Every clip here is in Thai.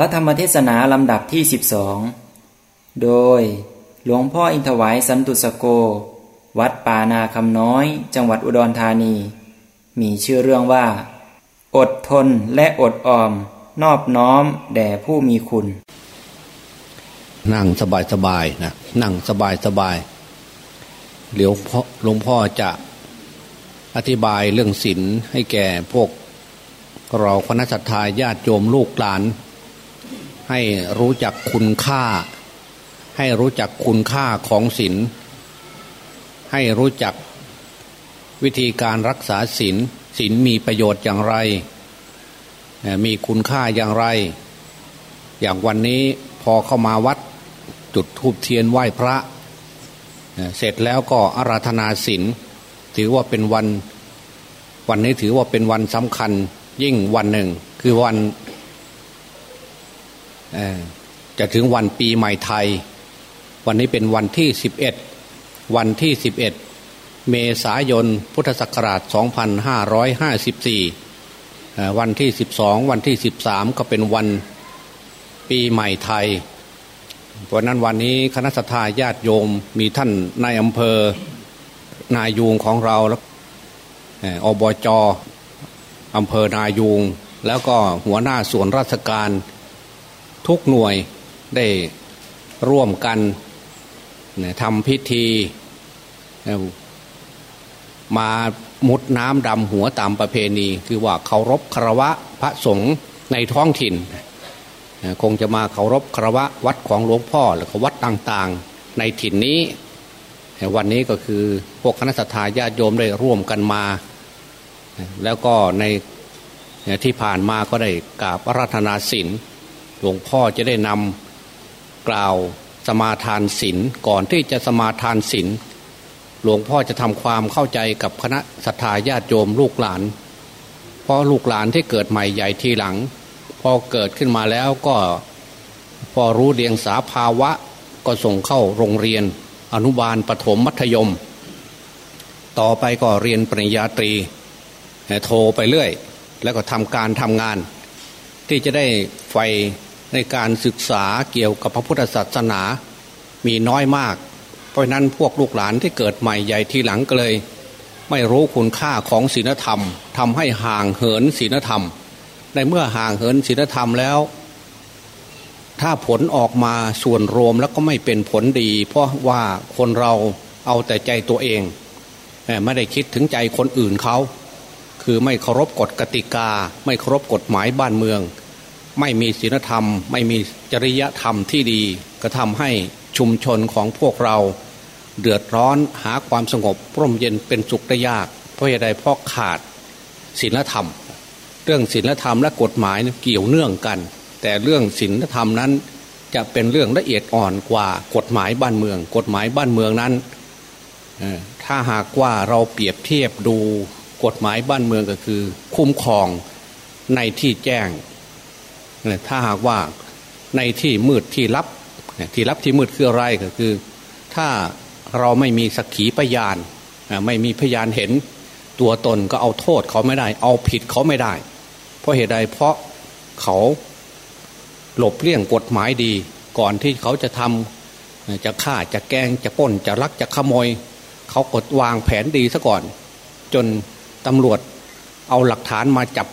ระธรรมเทศนาลำดับที่ 12 โดยหลวงพ่ออินทวายสันตุสโก วัดป่านาคำน้อย จังหวัดอุดรธานี มีชื่อเรื่องว่า อดทนและอดออม นอบน้อมแด่ผู้มีคุณ นั่งสบายสบายนะนั่งสบายสบายเดี๋ยวหลวงพ่อจะอธิบายเรื่องศีลให้แก่พวกเราคณะสัตยาญาติโยมลูกหลาน ให้รู้จักคุณค่า ให้รู้จักคุณค่าของศีลให้รู้จักวิธีการรักษาศีลศีลมีประโยชน์อย่างไร มีคุณค่าอย่างไร อย่างวันนี้พอเข้ามาวัดจุดทูบเทียนไหว้พระ เสร็จแล้วก็อาราธนาศีลถือว่าเป็นวัน วันนี้ถือว่าเป็นวันสำคัญยิ่งวันหนึ่ง คือวัน จะถึงวันปีใหม่ไทย วันนี้เป็นวันที่สิบเอ็ดวันที่สิบเมษายนพุทธศักราช 2554 วันที่สิบสองวันที่สิบสามก็เป็นวันปีใหม่ไทยเพราะนั้นวันนี้คณะสัตยาติโยมมีท่านนายอำเภอนายยูงของเราแล้วอบจอำเภอนายูง แล้วก็หัวหน้าส่วนราชการ ทุกหน่วยได้ร่วมกันทำพิธี มามุดน้ำดำหัวตามประเพณี คือว่าเคารพคารวะพระสงฆ์ในท้องถิ่น คงจะมาเคารพคารวะวัดของหลวงพ่อหรือวัดต่างๆในถิ่นนี้ วันนี้ก็คือพวกคณะสัตยาญาติโยมได้ร่วมกันมา แล้วก็ในที่ผ่านมาก็ได้กราบอาราธนาศีล หลวงพ่อจะได้นำกล่าวสมาทานศีลก่อนที่จะสมาทานศีลหลวงพ่อจะทำความเข้าใจกับคณะศรัทธาญาติโยมลูกหลาน เพราะลูกหลานที่เกิดใหม่ใหญ่ทีหลัง พอเกิดขึ้นมาแล้วก็พอรู้เรียงสาภาวะก็ส่งเข้าโรงเรียน อนุบาลปถมมัธยม ต่อไปก็เรียนปริญญาตรีโทรไปเรื่อย แล้วก็ทำการทำงาน ที่จะได้ไฟ ในการศึกษาเกี่ยวกับพระพุทธศาสนามีน้อยมาก เพราะนั้นพวกลูกหลานที่เกิดใหม่ใหญ่ทีหลังก็เลย ไม่รู้คุณค่าของศีลธรรมทำให้ห่างเหินศีลธรรม ในเมื่อห่างเหินศีลธรรมแล้ว ถ้าผลออกมาส่วนรวมแล้วก็ไม่เป็นผลดี เพราะว่าคนเราเอาแต่ใจตัวเองไม่ได้คิดถึงใจคนอื่นเขาคือไม่เคารพกฎกติกา ไม่เคารพกฎหมายบ้านเมือง ไม่มีศีลธรรม ไม่มีจริยธรรมที่ดี ก็ทำให้ชุมชนของพวกเรา เดือดร้อนหาความสงบร่มเย็นเป็นสุขได้ยาก เพราะเหตุใดเพราะขาดศีลธรรม เรื่องศีลธรรมและกฎหมายเกี่ยวเนื่องกัน แต่เรื่องศีลธรรมนั้น จะเป็นเรื่องละเอียดอ่อนกว่ากฎหมายบ้านเมือง กฎหมายบ้านเมืองนั้นถ้าหากว่าเราเปรียบเทียบดูกฎหมายบ้านเมืองก็คือ คุ้มครองในที่แจ้ง ถ้าหากว่าในที่มืดที่ลับที่ลับที่มืดคืออะไรก็คือ ถ้าเราไม่มีสักขีพยาน ไม่มีพยานเห็นตัวตนก็เอาโทษเขาไม่ได้ เอาผิดเขาไม่ได้ เพราะเหตุใดเพราะเขาหลบเลี่ยงกฎหมายดี ก่อนที่เขาจะทำจะฆ่าจะแกงจะป้นจะลักจะขโมย เขากดวางแผนดีซะก่อน จนตำรวจเอาหลักฐานมาจับ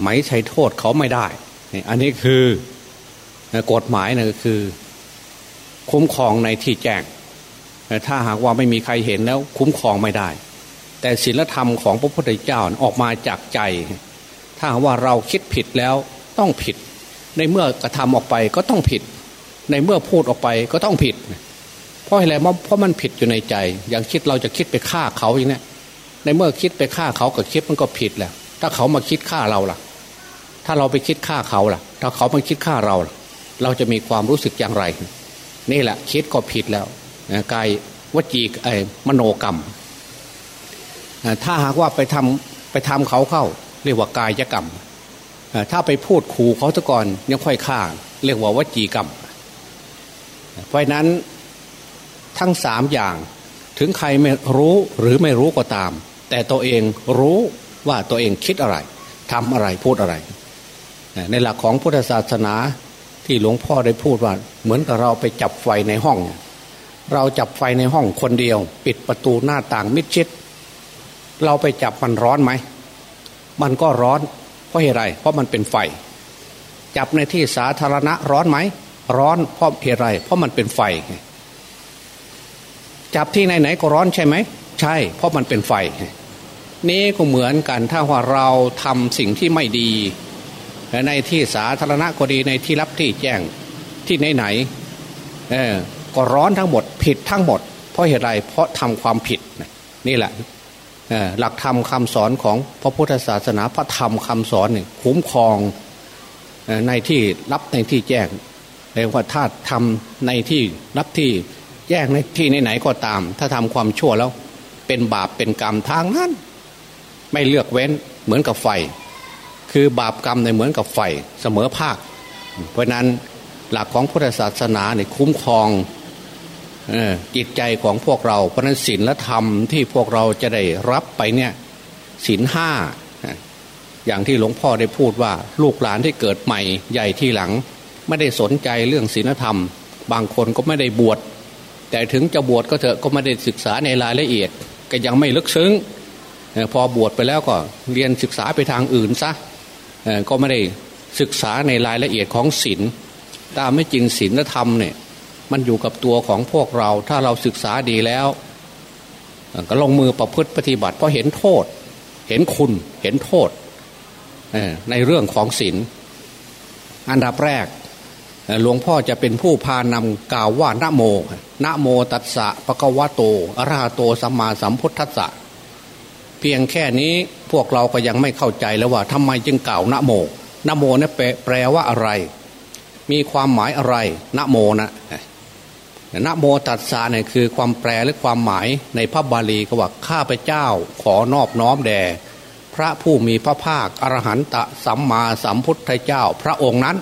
ไหมใช้โทษเขาไม่ได้ อันนี้คือกฎหมายนะคือ คุ้มครองในที่แจ้งถ้าหากว่าไม่มีใครเห็นแล้ว คุ้มครองไม่ได้ แต่ศีลธรรมของพระพุทธเจ้าออกมาจากใจ ถ้าว่าเราคิดผิดแล้วต้องผิด ในเมื่อกระทำออกไปก็ต้องผิด ในเมื่อพูดออกไปก็ต้องผิด เพราะอะไรเพราะมันผิดอยู่ในใจ อย่างคิดเราจะคิดไปฆ่าเขาอย่างนี้ในเมื่อคิดไปฆ่าเขากับคิดมันก็ผิดแหละถ้าเขามาคิดฆ่าเราล่ะ ถ้าเราไปคิดฆ่าเขาล่ะ ถ้าเขามาคิดฆ่าเราล่ะเราจะมีความรู้สึกอย่างไร นี่แหละคิดก็ผิดแล้วกายวจีไอ้มโนกรรม ถ้าหากว่าไปทำไปทำเขาเข้า เรียกว่ากายกรรม ถ้าไปพูดขู่เขาซะก่อนยังค่อยฆ่า เรียกว่าวจีกรรม เพราะนั้นทั้งสามอย่างถึงใครไม่รู้หรือไม่รู้ก็ตาม แต่ตัวเองรู้ว่าตัวเองคิดอะไรทำอะไรพูดอะไร ในหลักของพุทธศาสนาที่หลวงพ่อได้พูดว่า เหมือนกับเราไปจับไฟในห้อง เราจับไฟในห้องคนเดียว ปิดประตูหน้าต่างมิดชิด เราไปจับมันร้อนไหม มันก็ร้อน เพราะเหตุไร เพราะมันเป็นไฟ จับในที่สาธารณะร้อนไหม ร้อนเพราะเหตุไร เพราะมันเป็นไฟ จับที่ไหนๆก็ร้อนใช่ไหม ใช่ เพราะมันเป็นไฟ นี่ก็เหมือนกันถ้าว่าเราทำสิ่งที่ไม่ดี ในที่สาธารณะก็ดีในที่รับที่แจ้งที่ไหนๆเออก็ร้อนทั้งหมดผิดทั้งหมด เพราะเหตุไรเพราะทำความผิดนี่แหละหลักธรรมคาสอนของพระพุทธศาสนาพระธรรมคำสอนเนี่ยคุ้มครองในที่รับในที่แจ้งเรียกว่าถ้าทำในที่รับที่แจ้งในที่ไหนๆก็ตาม ถ้าทำความชั่วแล้วเป็นบาปเป็นกรรมทางนั้น ไม่เลือกเว้นเหมือนกับไฟ คือบาปกรรมในเหมือนกับไฟเสมอภาค เพราะนั้นหลักของพุทธศาสนาเนี่ยคุ้มครองจิตใจของพวกเรา เพราะนั้นศีลและธรรมที่พวกเราจะได้รับไปเนี่ยศีลห้าอย่างที่หลวงพ่อได้พูดว่า ลูกหลานที่เกิดใหม่ใหญ่ที่หลัง ไม่ได้สนใจเรื่องศีลธรรม บางคนก็ไม่ได้บวชแต่ถึงจะบวชก็เถอะก็ไม่ได้ศึกษาในรายละเอียด ก็ยังไม่ลึกซึ้งพอบวชไปแล้วก็เรียนศึกษาไปทางอื่นซะ ก็ไม่ได้ศึกษาในรายละเอียดของศีลตามไม่จริงศีลธรรมเนี่ยมันอยู่กับตัวของพวกเราถ้าเราศึกษาดีแล้ว ก็ลงมือประพฤติปฏิบัติ เพราะเห็นโทษ เห็นคุณเห็นโทษในเรื่องของศีลอันดับแรกหลวงพ่อจะเป็นผู้พานำกล่าวว่านะโมนะโมตัสสะปะกวะโตอะระหะโตสัมมาสัมพุทธัสสะ เพียงแค่นี้พวกเราก็ยังไม่เข้าใจแล้วว่าทำไมจึงกล่าวนะโมนะโมนี่แปลว่าอะไร มีความหมายอะไรนะโมนะนะโมตัสสะเนี่ยคือความแปลหรือความหมายในพระบาลีก็ว่าข้าพเจ้าขอนอบน้อมแด่พระผู้มีพระภาคอรหันตสัมมาสัมพุทธเจ้า พระองค์นั้น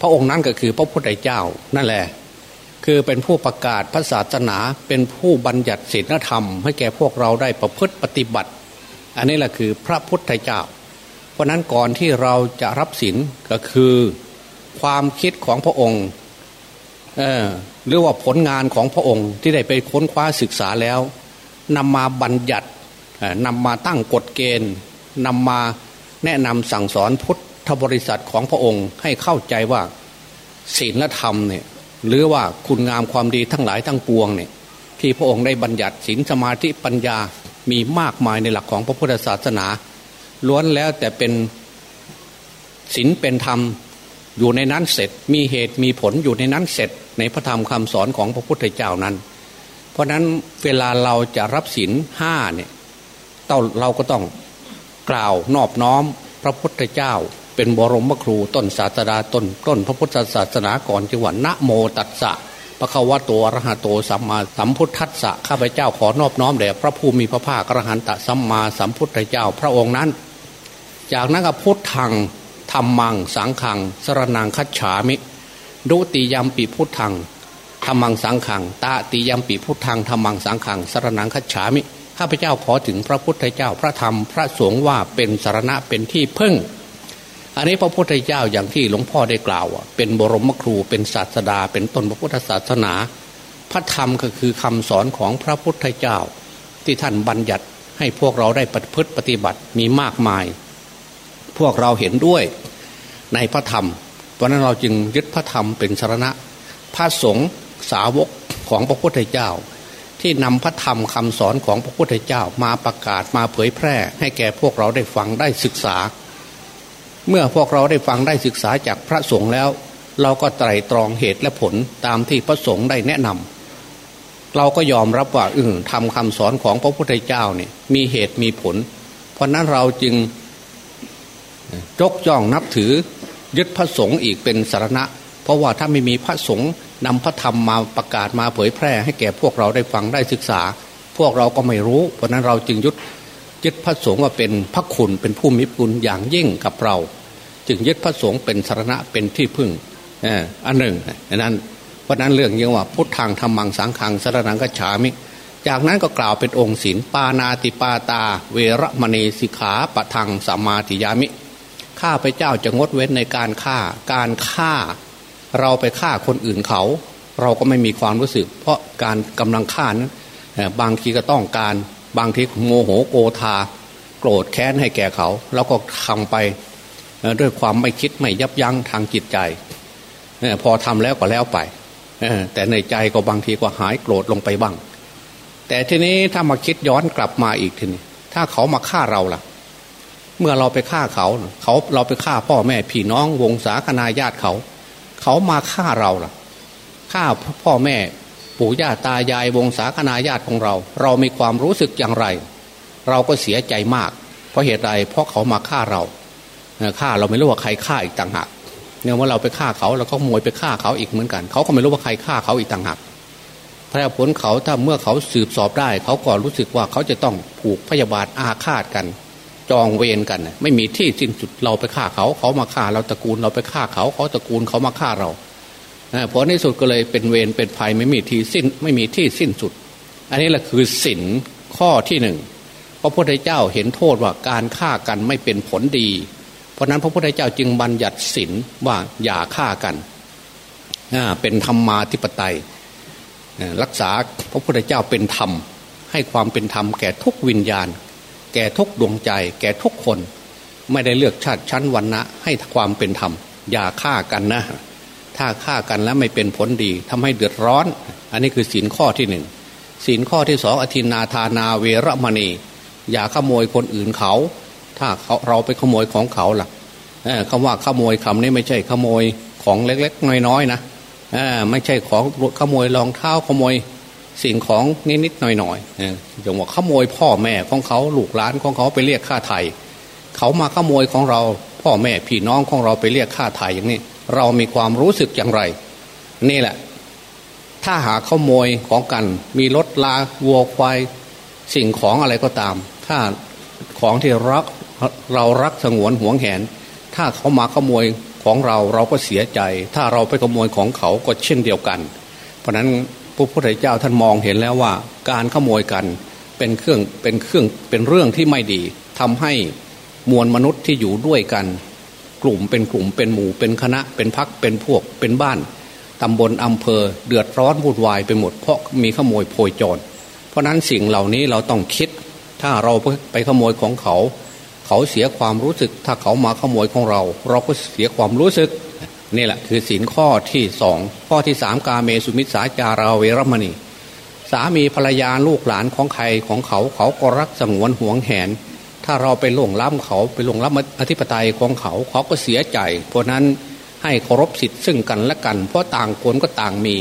พระองค์นั้นก็คือพระพุทธเจ้านั่นแหละ คือเป็นผู้ประกาศพระศาสนา เป็นผู้บัญญัติศีลธรรม ให้แก่พวกเราได้ประพฤติปฏิบัติ อันนี้แหละคือพระพุทธเจ้า เพราะนั้นก่อนที่เราจะรับศีลก็คือความคิดของพระองค์หรือว่าผลงานของพระองค์ที่ได้ไปค้นคว้าศึกษาแล้วนำมาบัญญัตินำมาตั้งกฎเกณฑ์นำมาแนะนำสั่งสอนพุทธบริษัทของพระองค์ให้เข้าใจว่าศีลธรรมเนี่ย หรือว่าคุณงามความดีทั้งหลายทั้งปวงเนี่ยที่พระองค์ได้บัญญัติศีลสมาธิปัญญามีมากมายในหลักของพระพุทธศาสนา ล้วนแล้วแต่เป็นศีลเป็นธรรมอยู่ในนั้นเสร็จ มีเหตุมีผลอยู่ในนั้นเสร็จ ในพระธรรมคำสอนของพระพุทธเจ้านั้น เพราะนั้นเวลาเราจะรับศีลห้าเนี่ยเราก็ต้องกล่าวนอบน้อมพระพุทธเจ้า เป็นบรมครูต้นศาสดาต้นต้นพระพุทธศาสนาก่อนจังหวัดนะโมตัสสะพระควโตอรหะโตสัมมาสัมพุทธัสสะข้าพเจ้าขอนอบน้อมแด่พระผู้มีพระภาคอรหันตสัมมาสัมพุทธเจ้าพระองค์นั้น จากนั้นก็พุทธังธรรมัง สังขัง สรนังคัจฉามิ ดุติยมปีพุทธังธรรมังสังขังตาติยมปีพุทธังธรรมังสังขัง สรนังคัจฉามิข้าพเจ้าขอถึงพระพุทธเจ้าพระธรรมพระสงฆ์ว่าเป็นสารณะเป็นที่พึ่ง อันนี้พระพุทธเจ้าอย่างที่หลวงพ่อได้กล่าวเป็นบรมครูเป็นศาสดา เป็นต้นพระพุทธศาสนา พระธรรมก็คือคำสอนของพระพุทธเจ้า ที่ท่านบัญญัติให้พวกเราได้ปฏิพฤติปฏิบัติมีมากมาย พวกเราเห็นด้วยในพระธรรมเพราะนั้นเราจึงยึดพระธรรมเป็นสารณะ พระสงฆ์สาวกของพระพุทธเจ้า ที่นำพระธรรมคำสอนของพระพุทธเจ้ามาประกาศมาเผยแพร่ ให้แก่พวกเราได้ฟังได้ศึกษา เมื่อพวกเราได้ฟังได้ศึกษาจากพระสงฆ์แล้ว เราก็ไตรตรองเหตุและผลตามที่พระสงฆ์ได้แนะนำเราก็ยอมรับว่าเออทำคำสอนของพระพุทธเจ้าเนี่ยมีเหตุมีผล เพราะนั้นเราจึงจกย่องนับถือยึดพระสงฆ์อีกเป็นสารณะ เพราะว่าถ้าไม่มีพระสงฆ์นำพระธรรมมาประกาศมาเผยแพร่ ให้แก่พวกเราได้ฟังได้ศึกษา พวกเราก็ไม่รู้ เพราะนั้นเราจึงยึด ยึดพระสงฆ์ว่าเป็นพระคุณเป็นผู้มีคุณอย่างยิ่งกับเรา จึงยึดพระสงฆ์เป็นสารณะเป็นที่พึ่งอันหนึ่งนั้นเพราะนั้นเรื่องยังว่าพุทธังธรรมังสังขังสารนังกัจฉามิ จากนั้นก็กล่าวเป็นองค์ศีลปานาติปาตา เวรมณีสิกขาปะทังสัมมาทิยามิข้าพเจ้าจะงดเว้นในการฆ่าการฆ่า เราไปฆ่าคนอื่นเขา เราก็ไม่มีความรู้สึก เพราะการกำลังฆ่านั้นบางทีก็ต้องการ บางทีโมโหโกธา โกรธแค้นให้แก่เขา แล้วก็ทำไปด้วยความไม่คิดไม่ยับยั้งทางจิตใจพอทำแล้วก็แล้วไปแต่ในใจก็บางทีก็หายโกรธลงไปบ้าง แต่ทีนี้ถ้ามาคิดย้อนกลับมาอีกทีนี้ถ้าเขามาฆ่าเราล่ะ เมื่อเราไปฆ่าเขาเขาเราไปฆ่าพ่อแม่พี่น้องวงศาคณาญาติเขา เขามาฆ่าเราล่ะฆ่าพ่อแม่ ปู่ย่าตายายวงศาคณาญาติของเรา เรามีความรู้สึกอย่างไร เราก็เสียใจมาก เพราะเหตุใดเพราะเขามาฆ่าเราฆ่าเราไม่รู้ว่าใครฆ่าอีกต่างหากเนี่ยว่าเราไปฆ่าเขาแล้วก็มวยไปฆ่าเขาอีกเหมือนกัน เขาก็ไม่รู้ว่าใครฆ่าเขาอีกต่างหากพระผลเขาถ้าเมื่อเขาสืบสอบได้ เขาก็รู้สึกว่าเขาจะต้องผูกพยาบาทอาฆาตกัน จองเวรกัน ไม่มีที่สิ้นสุดเราไปฆ่าเขา เขามาฆ่าเราตระกูลเราไปฆ่าเขา เขาตระกูลเขามาฆ่าเรา เพราะในสุดก็เลยเป็นเวรเป็นภัยไม่มีที่สิ้นไม่มีที่สิ้นสุด อันนี้แหละคือสินข้อที่หนึ่งพระพุทธเจ้าเห็นโทษว่าการฆ่ากันไม่เป็นผลดี เพราะนั้นพระพุทธเจ้าจึงบัญญัติศีลว่าอย่าฆ่ากันเป็นธรรมมาธิปไตยรักษาพระพุทธเจ้าเป็นธรรม ให้ความเป็นธรรมแก่ทุกวิญญาณ แก่ทุกดวงใจ แก่ทุกคน ไม่ได้เลือกชาติชั้นวันนะให้ความเป็นธรรม อย่าฆ่ากันนะ ถ้าฆ่ากันแล้วไม่เป็นผลดีทำให้เดือดร้อน อันนี้คือศีลข้อที่หนึ่งศีลข้อที่สองอธินาทานาเวรมณี อย่าขโมยคนอื่นเขา ถ้าเขาเราไปขโมยของเขาล่ะคำว่าขโมยคำนี้ไม่ใช่ขโมยของเล็กๆ น้อยๆนะไม่ใช่ของขโมยรองเท้าขโมยสิ่งของนิดๆหน่อยๆอย่างว่าขโมยพ่อแม่ของเขาลูกหลานของเขาไปเรียกค่าไถ่เขามาขโมยของเรา พ่อแม่พี่น้องของเราไปเรียกค่าไถ่อย่างนี้ เรามีความรู้สึกอย่างไร นี่แหละ ถ้าหาขโมยของกัน มีรถลาวัวควายสิ่งของอะไรก็ตาม ถ้าของที่รักเรารักสงวนห่วงแหน ถ้าเขามาขโมยของเราเราก็เสียใจ ถ้าเราไปขโมยของเขาก็เช่นเดียวกัน เพราะนั้นพระพุทธเจ้าท่านมองเห็นแล้วว่า การขโมยกันเป็นเครื่องเป็นเครื่องเป็นเรื่องที่ไม่ดีทำให้มวลมนุษย์ที่อยู่ด้วยกัน กลุ่มเป็นกลุ่มเป็นหมู่เป็นคณะเป็นพักเป็นพวกเป็นบ้านตำบลอำเภอเดือดร้อนวุ่นวายไปหมดเพราะมีขโมยโพยจร เพราะนั้นสิ่งเหล่านี้เราต้องคิด ถ้าเราไปขโมยของเขา เขาเสียความรู้สึก ถ้าเขามาขโมยของเรา เราก็เสียความรู้สึกนี่แหละคือสินข้อที่สองข้อที่สามกาเมสุมิสาจาราเวรมณี สามีภรรยาลูกหลานของใครของเขาเขาก็รักสงวนห่วงแหน ถ้าเราไปล่วงล้ำเขาไปล่วงล้ำอธิปไตยของเขาเขาก็เสียใจ เพราะนั้นให้เคารพสิทธิ์ซึ่งกันและกัน เพราะต่างคนก็ต่างมี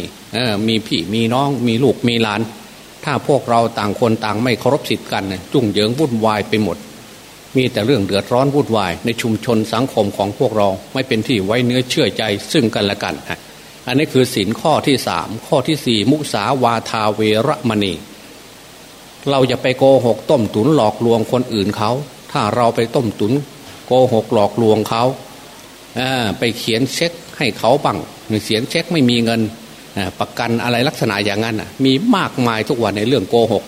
มีพี่มีน้องมีลูกมีหลาน ถ้าพวกเราต่างคนต่างไม่เคารพสิทธิ์กันจุ่งเหยิงวุ่นวายไปหมด มีแต่เรื่องเดือดร้อนวุ่นวาย ในชุมชนสังคมของพวกเราไม่เป็นที่ไว้เนื้อเชื่อใจซึ่งกันและกันอันนี้คือสินข้อที่สามข้อที่สี่มุสาวาทาเวรมณี เราจะไปโกหกต้มตุนหลอกลวงคนอื่นเขา ถ้าเราไปต้มตุนโกหกหลอกลวงเขาไปเขียนเช็คให้เขาบังเขียนเช็คไม่มีเงินประกันอะไรลักษณะอย่างนั้นมีมากมายทุกวันในเรื่องโกหก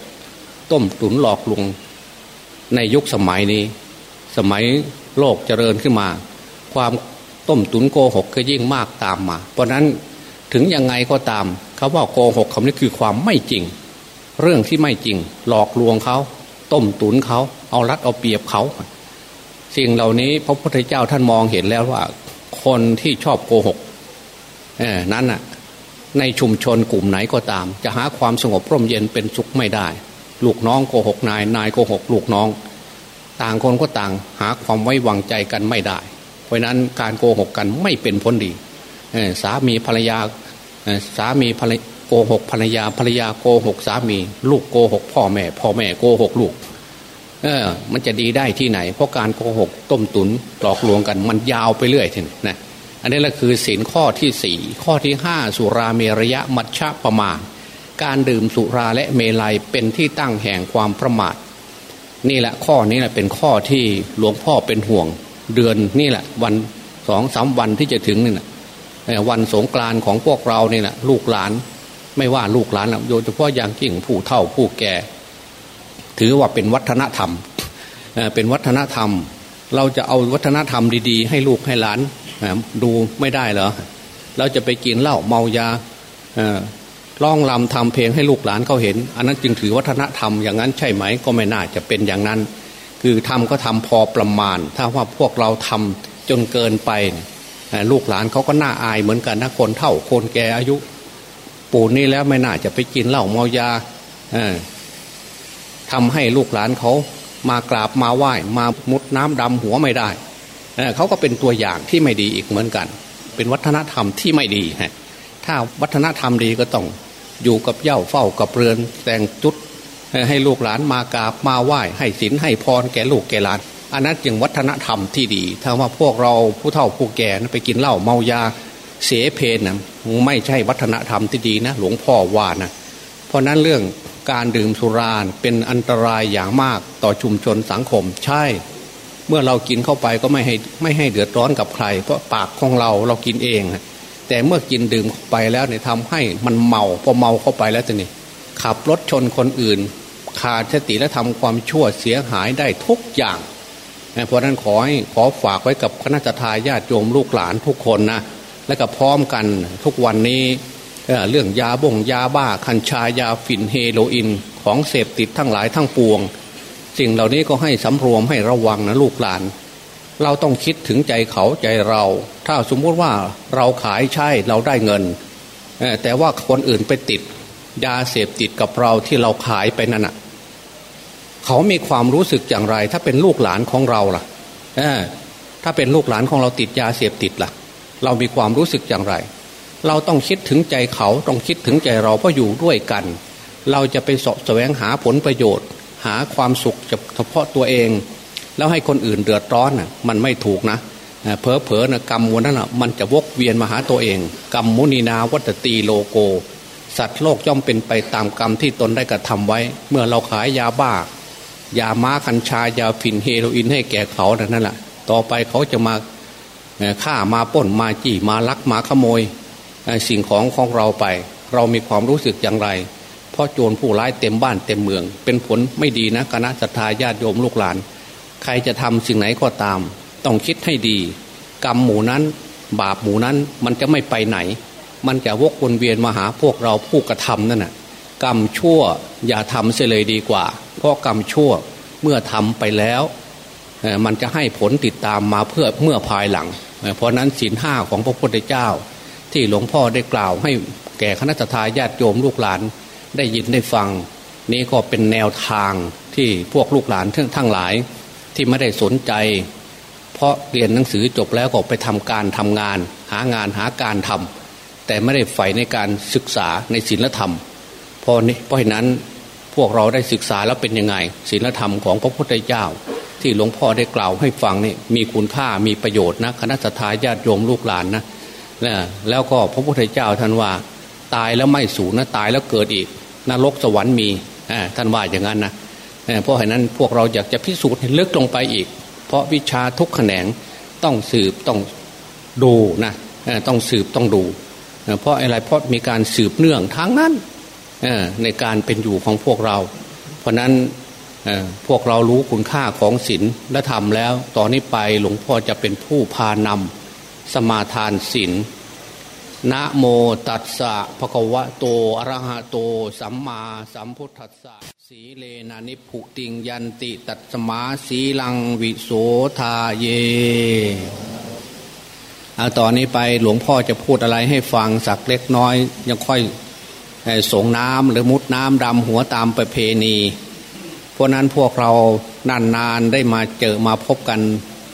ต้มตุนหลอกลวงในยุคสมัยนี้ สมัยโลกเจริญขึ้นมา ความต้มตุนโกหกก็ยิ่งมากตามมา เพราะนั้นถึงยังไงก็ตามเขาว่าโกหกคำนี้คือความไม่จริง เรื่องที่ไม่จริง หลอกลวงเขาต้มตุนเขาเอารัดเอาเปรียบเขา สิ่งเหล่านี้พระพุทธเจ้าท่านมองเห็นแล้วว่า คนที่ชอบโกหกนั้นน่ะ ในชุมชนกลุ่มไหนก็ตาม จะหาความสงบร่มเย็นเป็นสุขไม่ได้ ลูกน้องโกหกนายนายโกหกลูกน้อง ต่างคนก็ต่างหาความไว้วางใจกันไม่ได้ เพราะนั้นการโกหกกันไม่เป็นผลดีสามีภรรยาสามีภรร โกหกภรรยาภรรยาโกหกสามี ลูกโกหกพ่อแม่ พ่อแม่โกหกลูกเออ มันจะดีได้ที่ไหน เพราะการโกหกต้มตุนหลอกลวงกันมันยาวไปเรื่อยทีนะอันนี้แหละคือสินข้อที่สี่ข้อที่ห้าสุราเมรยะมัชฌะประมาณการดื่มสุราและเมลัยเป็นที่ตั้งแห่งความประมาท นี่แหละข้อนี้แหละเป็นข้อที่หลวงพ่อเป็นห่วง เดือนนี่แหละ วันสองสามวันที่จะถึงนี่แหละวันสงกรานของพวกเราเนี่ยนะลูกหลาน ไม่ว่าลูกหลานโดยเฉพาะอย่างยิ่งผู้เฒ่าผู้แก่ ถือว่าเป็นวัฒนธรรมเป็นวัฒนธรรม เราจะเอาวัฒนธรรมดีๆ ให้ลูกให้หลานดูไม่ได้เหรอเราจะไปกินเหล้าเมายาร้องลำทำเพลงให้ลูกหลานเขาเห็น อันนั้นจึงถือวัฒนธรรมอย่างนั้นใช่ไหมก็ไม่น่าจะเป็นอย่างนั้น คือทำก็ทำพอประมาณ ถ้าว่าพวกเราทำจนเกินไป ลูกหลานเขาก็น่าอายเหมือนกันนะคนเท่าคนแก่อายุ ปู่นี่แล้วไม่น่าจะไปกินเหล้าเมายาทำให้ลูกหลานเขามากราบมาไหว้มามุดน้ำดำหัวไม่ได้เขาก็เป็นตัวอย่างที่ไม่ดีอีกเหมือนกัน เป็นวัฒนธรรมที่ไม่ดีฮะถ้าวัฒนธรรมดีก็ต้องอยู่กับเย่าเฝ้ากับเรือนแต่งจุดให้ลูกหลานมากราบมาไหว้ ให้ศีลให้พรแก่ลูกแก่หลาน อันนั้นจึงวัฒนธรรมที่ดีถ้าว่าพวกเราผู้เฒ่าผู้แก่ไปกินเหล้าเมายา เสเพนนะไม่ใช่วัฒนธรรมที่ดีนะ หลวงพ่อว่านะเพราะนั้นเรื่องการดื่มสุราเป็นอันตรายอย่างมากต่อชุมชนสังคม ใช่ เมื่อเรากินเข้าไปก็ไม่ให้ไม่ให้เดือดร้อนกับใคร เพราะปากของเราเรากินเองแต่เมื่อกินดื่มไปแล้วเนี่ยทำให้มันเมาพอเมาเข้าไปแล้วจะนี่ขับรถชนคนอื่น ขาดสติและทำความชั่วเสียหายได้ทุกอย่าง เพราะนั้นขอให้ขอฝากไว้กับคณะทาญาติโยมลูกหลานทุกคนนะ และก็พร้อมกันทุกวันนี้เรื่องยาบ่งยาบ้าคัญชายาฝิ่นเฮโรอีนของเสพติดทั้งหลายทั้งปวง สิ่งเหล่านี้ก็ให้สำรวมให้ระวังนะลูกหลาน เราต้องคิดถึงใจเขาใจเรา ถ้าสมมติว่าเราขายใช่เราได้เงิน แต่ว่าคนอื่นไปติด ยาเสพติดกับเราที่เราขายไปนั่นอะเขามีความรู้สึกอย่างไร ถ้าเป็นลูกหลานของเราล่ะถ้าเป็นลูกหลานของเราติดยาเสพติดล่ะ เรามีความรู้สึกอย่างไร เราต้องคิดถึงใจเขาต้องคิดถึงใจเราเพราะอยู่ด้วยกัน เราจะไปสอบแสวงหาผลประโยชน์ หาความสุขเฉพาะตัวเอง แล้วให้คนอื่นเดือดร้อนน่ะมันไม่ถูกนะเพอเพอนะกรรมวันนั้นอะมันจะวกเวียนมาหาตัวเอง กรรมมุนีนาวัตตีโลโก สัตว์โลกย่อมเป็นไปตามกรรมที่ตนได้กระทำไว้ เมื่อเราขายยาบ้ายาม้าคัญชายาฝิ่นเฮโรอีนให้แก่เขานั่นแหละต่อไปเขาจะมา ฆ่ามาป้นมาจี้มาลักมาขโมย สิ่งของของเราไป เรามีความรู้สึกอย่างไรเพราะโจรผู้ร้ายเต็มบ้านเต็มเมือง เป็นผลไม่ดีนะคณะสัตยาญาติโยมลูกหลาน ใครจะทำสิ่งไหนก็ตาม ต้องคิดให้ดี กรรมหมู่นั้น บาปหมู่นั้นมันจะไม่ไปไหน มันจะวกวนเวียนมาหาพวกเราผู้กระทำนั่นน่ะกรรมชั่วอย่าทำเสียเลยดีกว่า เพราะกรรมชั่วเมื่อทำไปแล้ว มันจะให้ผลติดตามมาเพื่อเมื่อภายหลัง เพราะนั้นศีลห้าของพระพุทธเจ้า ที่หลวงพ่อได้กล่าวให้แก่คณะทาญาติโยมลูกหลานได้ยินได้ฟัง นี้ก็เป็นแนวทางที่พวกลูกหลานทั้งทั้งหลายที่ไม่ได้สนใจ เพราะเรียนหนังสือจบแล้วก็ไปทำการทำงาน หางานหาการทำแต่ไม่ได้ใฝ่ในการศึกษาในศีลธรรมเพราะนี้เพราะนั้นพวกเราได้ศึกษาแล้วเป็นยังไงศีลธรรมของพระพุทธเจ้า ที่หลวงพ่อได้กล่าวให้ฟังนี่มีคุณค่ามีประโยชน์นะคณะทาญาติโยมลูกหลานนะแล้วก็พระพุทธเจ้าท่านว่า ตายแล้วไม่สูญนะตายแล้วเกิดอีกนรกสวรรค์มีท่านว่าอย่างนั้นนะเพราะฉะนั้นพวกเราอยากจะพิสูจน์ให้ลึกลงไปอีก เพราะวิชาทุกแขนงต้องสืบต้องดูนะต้องสืบต้องดู เพราะอะไรเพราะมีการสืบเนื่องทั้งนั้นในการเป็นอยู่ของพวกเรา เพราะนั้น พวกเรารู้คุณค่าของศีลและธรรมแล้ว ตอนนี้ไปหลวงพ่อจะเป็นผู้พานำสมาทานศีลนะโมตัสสะภะคะวะโตอะระหะโต สัมมาสัมพุทธัสสะสีเลนะนิพุติงยันติตัตสมาสีลังวิโสทาเยเอาตอนนี้ไปหลวงพ่อจะพูดอะไรให้ฟังสักเล็กน้อย ยังค่อยสงน้ำหรือมุดน้ำดำหัวตามประเพณี เพราะนั้นพวกเรานานๆได้มาเจอมาพบกัน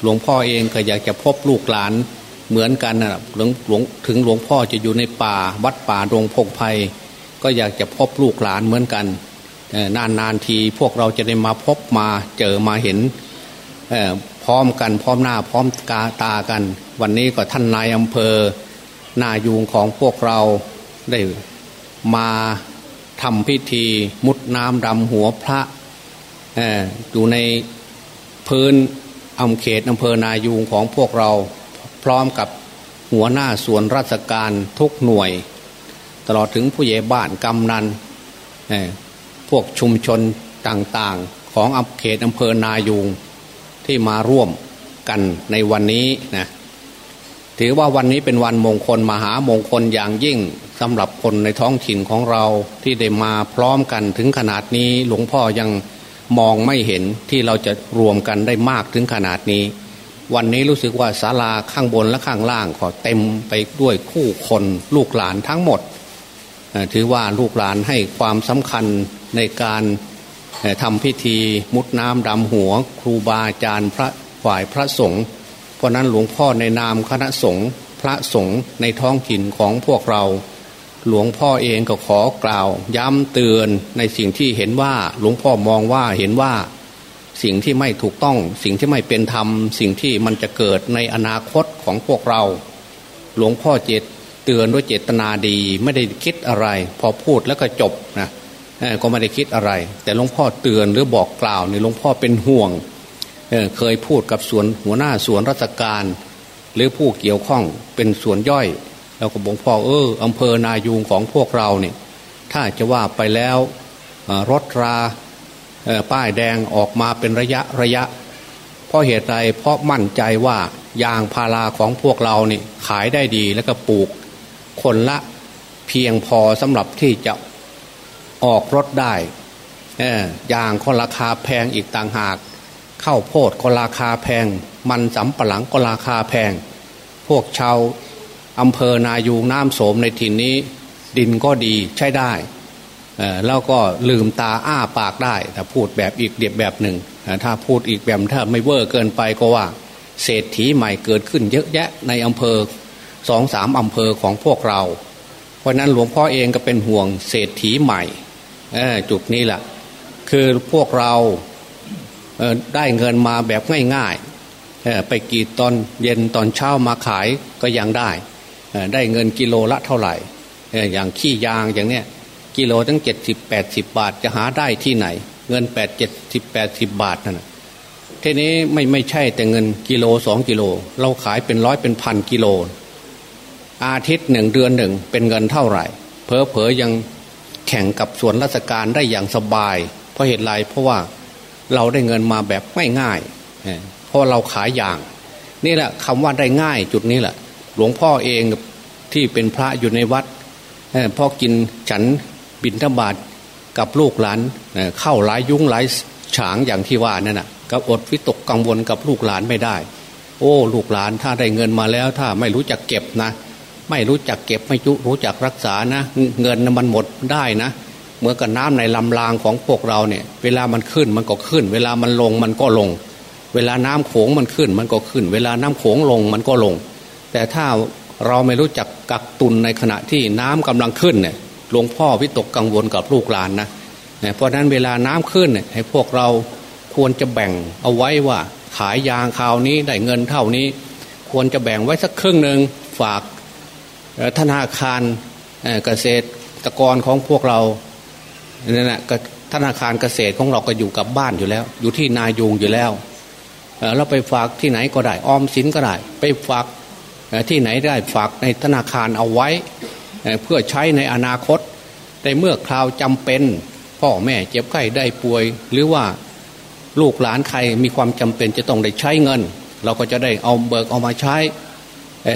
หลวงพ่อเองก็อยากจะพบลูกหลานเหมือนกันนะหลวงหลวงถึงหลวงพ่อจะอยู่ในป่าวัดป่าดงพงไพ่ก็อยากจะพบลูกหลานเหมือนกันนานนานทีพวกเราจะได้มาพบมาเจอมาเห็นพร้อมกันพร้อมหน้าพร้อมกาตากัน วันนี้ก็ท่านนายอำเภอนายูงของพวกเราได้มาทำพิธีมุดน้ำดำหัวพระ อยู่ในพื้นอำเขตอำเภอนายูงของพวกเราพร้อมกับหัวหน้าส่วนราชการทุกหน่วย ตลอดถึงผู้ใหญ่บ้านกำนันพวกชุมชนต่างๆของอำเขตอำเภอนายูงที่มาร่วมกันในวันนี้นะถือว่าวันนี้เป็นวันมงคลมหามงคลอย่างยิ่งสำหรับคนในท้องถิ่นของเราที่ได้มาพร้อมกันถึงขนาดนี้หลวงพ่อยัง มองไม่เห็นที่เราจะรวมกันได้มากถึงขนาดนี้ วันนี้รู้สึกว่าศาลาข้างบนและข้างล่างก็เต็มไปด้วยคู่คนลูกหลานทั้งหมด ถือว่าลูกหลานให้ความสำคัญในการทำพิธีมุดน้ำดำหัว ครูบาอาจารย์พระฝ่ายพระสงฆ์เพราะนั้นหลวงพ่อในนามคณะสงฆ์พระสงฆ์ในท้องถิ่นของพวกเรา หลวงพ่อเองก็ขอกล่าว ย้ำเตือนในสิ่งที่เห็นว่าหลวงพ่อมองว่าเห็นว่า สิ่งที่ไม่ถูกต้อง สิ่งที่ไม่เป็นธรรม สิ่งที่มันจะเกิดในอนาคตของพวกเรา หลวงพ่อเจตเตือนด้วยเจตนาดีไม่ได้คิดอะไร พอพูดแล้วก็จบนะก็ไม่ได้คิดอะไร แต่หลวงพ่อเตือนหรือบอกกล่าวในหลวงพ่อเป็นห่วงเเคยพูดกับส่วนหัวหน้าส่วนราชการ หรือผู้เกี่ยวข้องเป็นส่วนย่อย แล้วก็บอกพ่อเอออำเภอนายูงของพวกเราเนี่ยถ้าจะว่าไปแล้วรถราป้ายแดงออกมาเป็นระยะระยะ เพราะเหตุใดเพราะมั่นใจว่ายางพาราของพวกเราเนี่ยขายได้ดีแล้วก็ปลูกคนละเพียงพอสำหรับที่จะออกรถได้ยางก็ราคาแพงอีกต่างหากข้าวโพดก็ราคาแพง มันสำปะหลังก็ราคาแพง พวกชาว อำเภอนายูงน้ำโสมในถิ่นนี้ดินก็ดีใช้ได้แล้วก็ลืมตาอ้าปากได้ถ้าพูดแบบอีกเดียบแบบหนึ่ง ถ้าพูดอีกแบบถ้าไม่เวอร์เกินไปก็ว่า เศรษฐีใหม่เกิดขึ้นเยอะแยะในอำเภอสองสามอำเภอของพวกเรา เพราะนั้นหลวงพ่อเองก็เป็นห่วงเศรษฐีใหม่จุดนี้แหละคือพวกเราได้เงินมาแบบง่ายๆไปกีดตอนเย็นตอนเช้ามาขายก็ยังได้ ได้เงินกิโลละเท่าไหร่ อย่างขี้ยางอย่างเนี้ยกิโลตั้งเจ็ดสิบแปดสิบบาทจะหาได้ที่ไหน เงินแปดเจ็ดสิบแปดสิบบาทนั่นทีนี้ไม่ไม่ใช่แต่เงินกิโลสองกิโล เราขายเป็นร้อยเป็นพันกิโล อาทิตย์หนึ่งเดือนหนึ่งเป็นเงินเท่าไหร่ เพอเพอยังแข่งกับส่วนราชการได้อย่างสบาย เพราะเหตุไรเพราะว่าเราได้เงินมาแบบไม่ง่ายเพราะเราขายอย่าง นี่แหละคำว่าได้ง่ายจุดนี้แหละ หลวงพ่อเองที่เป็นพระอยู่ในวัดพ่อกินฉันบินทบาทกับลูกหลานเข้าหลายยุ่งหลายฉางอย่างที่ว่านั่นนะก็อดวิตกกังวลกับลูกหลานไม่ได้ โอ้ ลูกหลานถ้าได้เงินมาแล้ว ถ้าไม่รู้จักเก็บนะ ไม่รู้จักเก็บไม่รู้จักรักษานะ เงินมันหมดได้นะเหมือนกับน้ำในลำรางของพวกเราเนี่ย เวลามันขึ้นมันก็ขึ้น เวลามันลงมันก็ลง เวลาน้ำโขงมันขึ้นมันก็ขึ้น เวลาน้ำโขงลงมันก็ลง แต่ถ้าเราไม่รู้จักกักตุนในขณะที่น้ำกำลังขึ้นเนี่ยหลวงพ่อวิตกกังวลกับลูกหลานนะเพราะนั้นเวลาน้ำขึ้นเนี่ยให้พวกเราควรจะแบ่งเอาไว้ว่าขายยางคราวนี้ได้เงินเท่านี้ ควรจะแบ่งไว้สักครึ่งหนึ่งฝากธนาคารเกษตรกรของพวกเรานั่ยนะธนาคารเกษตรของเราก็อยู่กับบ้านอยู่แล้ว อยู่ที่นายูงอยู่แล้วเราไปฝากที่ไหนก็ได้ออมสินก็ได้ ไปฝาก ที่ไหนได้ฝากในธนาคารเอาไว้ เพื่อใช้ในอนาคตในเมื่อคราวจำเป็น พ่อแม่เจ็บไข้ได้ป่วย หรือว่าลูกหลานใครมีความจำเป็นจะต้องได้ใช้เงิน เราก็จะได้เอาเบิกเอามาใช้เ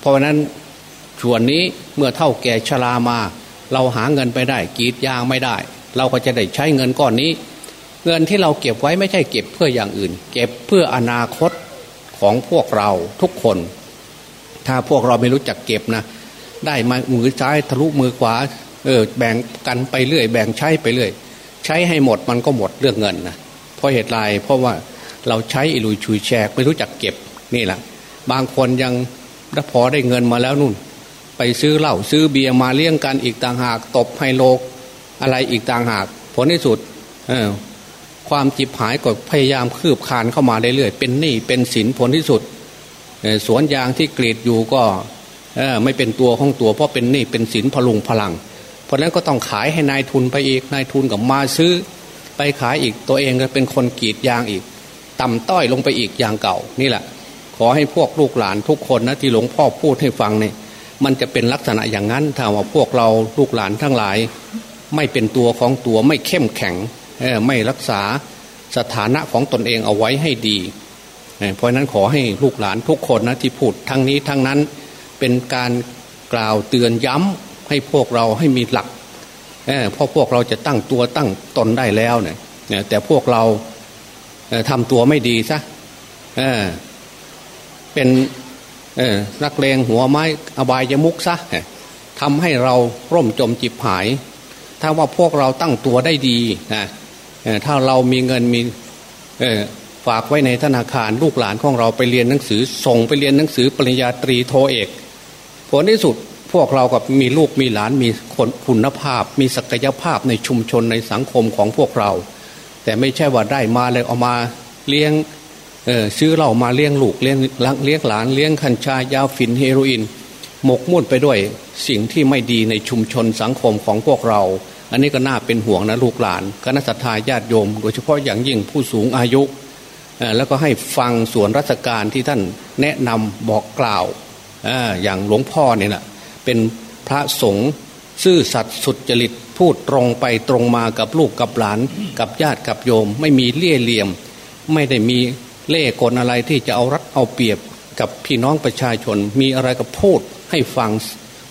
เพราะนั้นส่วนนี้เมื่อเท่าแก่ชรามา เราหาเงินไปได้กีดยางไม่ได้ เราก็จะได้ใช้เงินก้อนนี้ เงินที่เราเก็บไว้ไม่ใช่เก็บเพื่ออย่างอื่น เก็บเพื่ออนาคตของพวกเราทุกคน ถ้าพวกเราไม่รู้จักเก็บนะ ได้มามือซ้ายทะลุมือขวาเออแบ่งกันไปเรื่อย แบ่งใช้ไปเรื่อย ใช้ให้หมดมันก็หมดเรื่องเงินนะเพราะเหตุไรเพราะว่าเราใช้อิลุยชุยแชกไม่รู้จักเก็บนี่แหละบางคนยังพอได้เงินมาแล้วนู่น ไปซื้อเหล้าซื้อเบียร์มาเลี้ยงกันอีกต่างหากตบไฮโลอะไรอีกต่างหาก ผลที่สุดเออความจิบหายก็พยายามคืบคานเข้ามาเรื่อยๆเป็นหนี้เป็นสินผลที่สุด สวนยางที่กรีดอยู่ก็ไม่เป็นตัวของตัว เพราะเป็นนี่เป็นสินพลุงพลัง เพราะนั้นก็ต้องขายให้นายทุนไปอีกนายทุนกับมาซื้อ ไปขายอีกตัวเองก็เป็นคนกรีดยางอีก ต่ำต้อยลงไปอีกอย่างเก่านี่แหละ ขอให้พวกลูกหลานทุกคนนะที่หลวงพ่อพูดให้ฟังเนี่ยมันจะเป็นลักษณะอย่างนั้นถ้าว่าพวกเราลูกหลานทั้งหลาย ไม่เป็นตัวของตัวไม่เข้มแข็งไม่รักษาสถานะของตนเองเอาไว้ให้ดี เพราะนั้นขอให้ลูกหลานทุกคนนะที่พูดทั้งนี้ทั้งนั้นเป็นการกล่าวเตือนย้ำให้พวกเราให้มีหลักเพราะพวกเราจะตั้งตัวตั้งตนได้แล้วเนี่ยแต่พวกเราทำตัวไม่ดีซะเป็นนักเลงหัวไม้อบายยมุกซะทำให้เราร่มจมจิบหาย ถ้าว่าพวกเราตั้งตัวได้ดีนะถ้าเรามีเงินมี ฝากไว้ในธนาคารลูกหลานของเราไปเรียนหนังสือ ส่งไปเรียนหนังสือปริญญาตรีโทเอกผลที่สุดพวกเรากับมีลูกมีหลานมีคนคุณภาพ มีศักยภาพในชุมชนในสังคมของพวกเรา แต่ไม่ใช่ว่าได้มาเลยเอามาเลี้ยงซื้อเรามาเลี้ยงลูกเลี้ยงเลี้ยงหลานเลี้ยงคัญชายาฝิ่นเฮโรอีนหมกมุ่นไปด้วยสิ่งที่ไม่ดีในชุมชนสังคมของพวกเรา อันนี้ก็น่าเป็นห่วงนะลูกหลานคณะสัตยาญาติโยม โดยเฉพาะอย่างยิ่งผู้สูงอายุ แล้วก็ให้ฟังส่วนราชการที่ท่านแนะนำบอกกล่าวอย่างหลวงพ่อเนี่ยนะเป็นพระสงฆ์ซื่อสัตย์สุจริตพูดตรงไปตรงมากับลูกกับหลานกับญาติกับโยม ไม่มีเลี่ยเหลี่ยม ไม่ได้มีเล่กลอะไรที่จะเอารัดเอาเปรียบกับพี่น้องประชาชน มีอะไรก็พูดให้ฟัง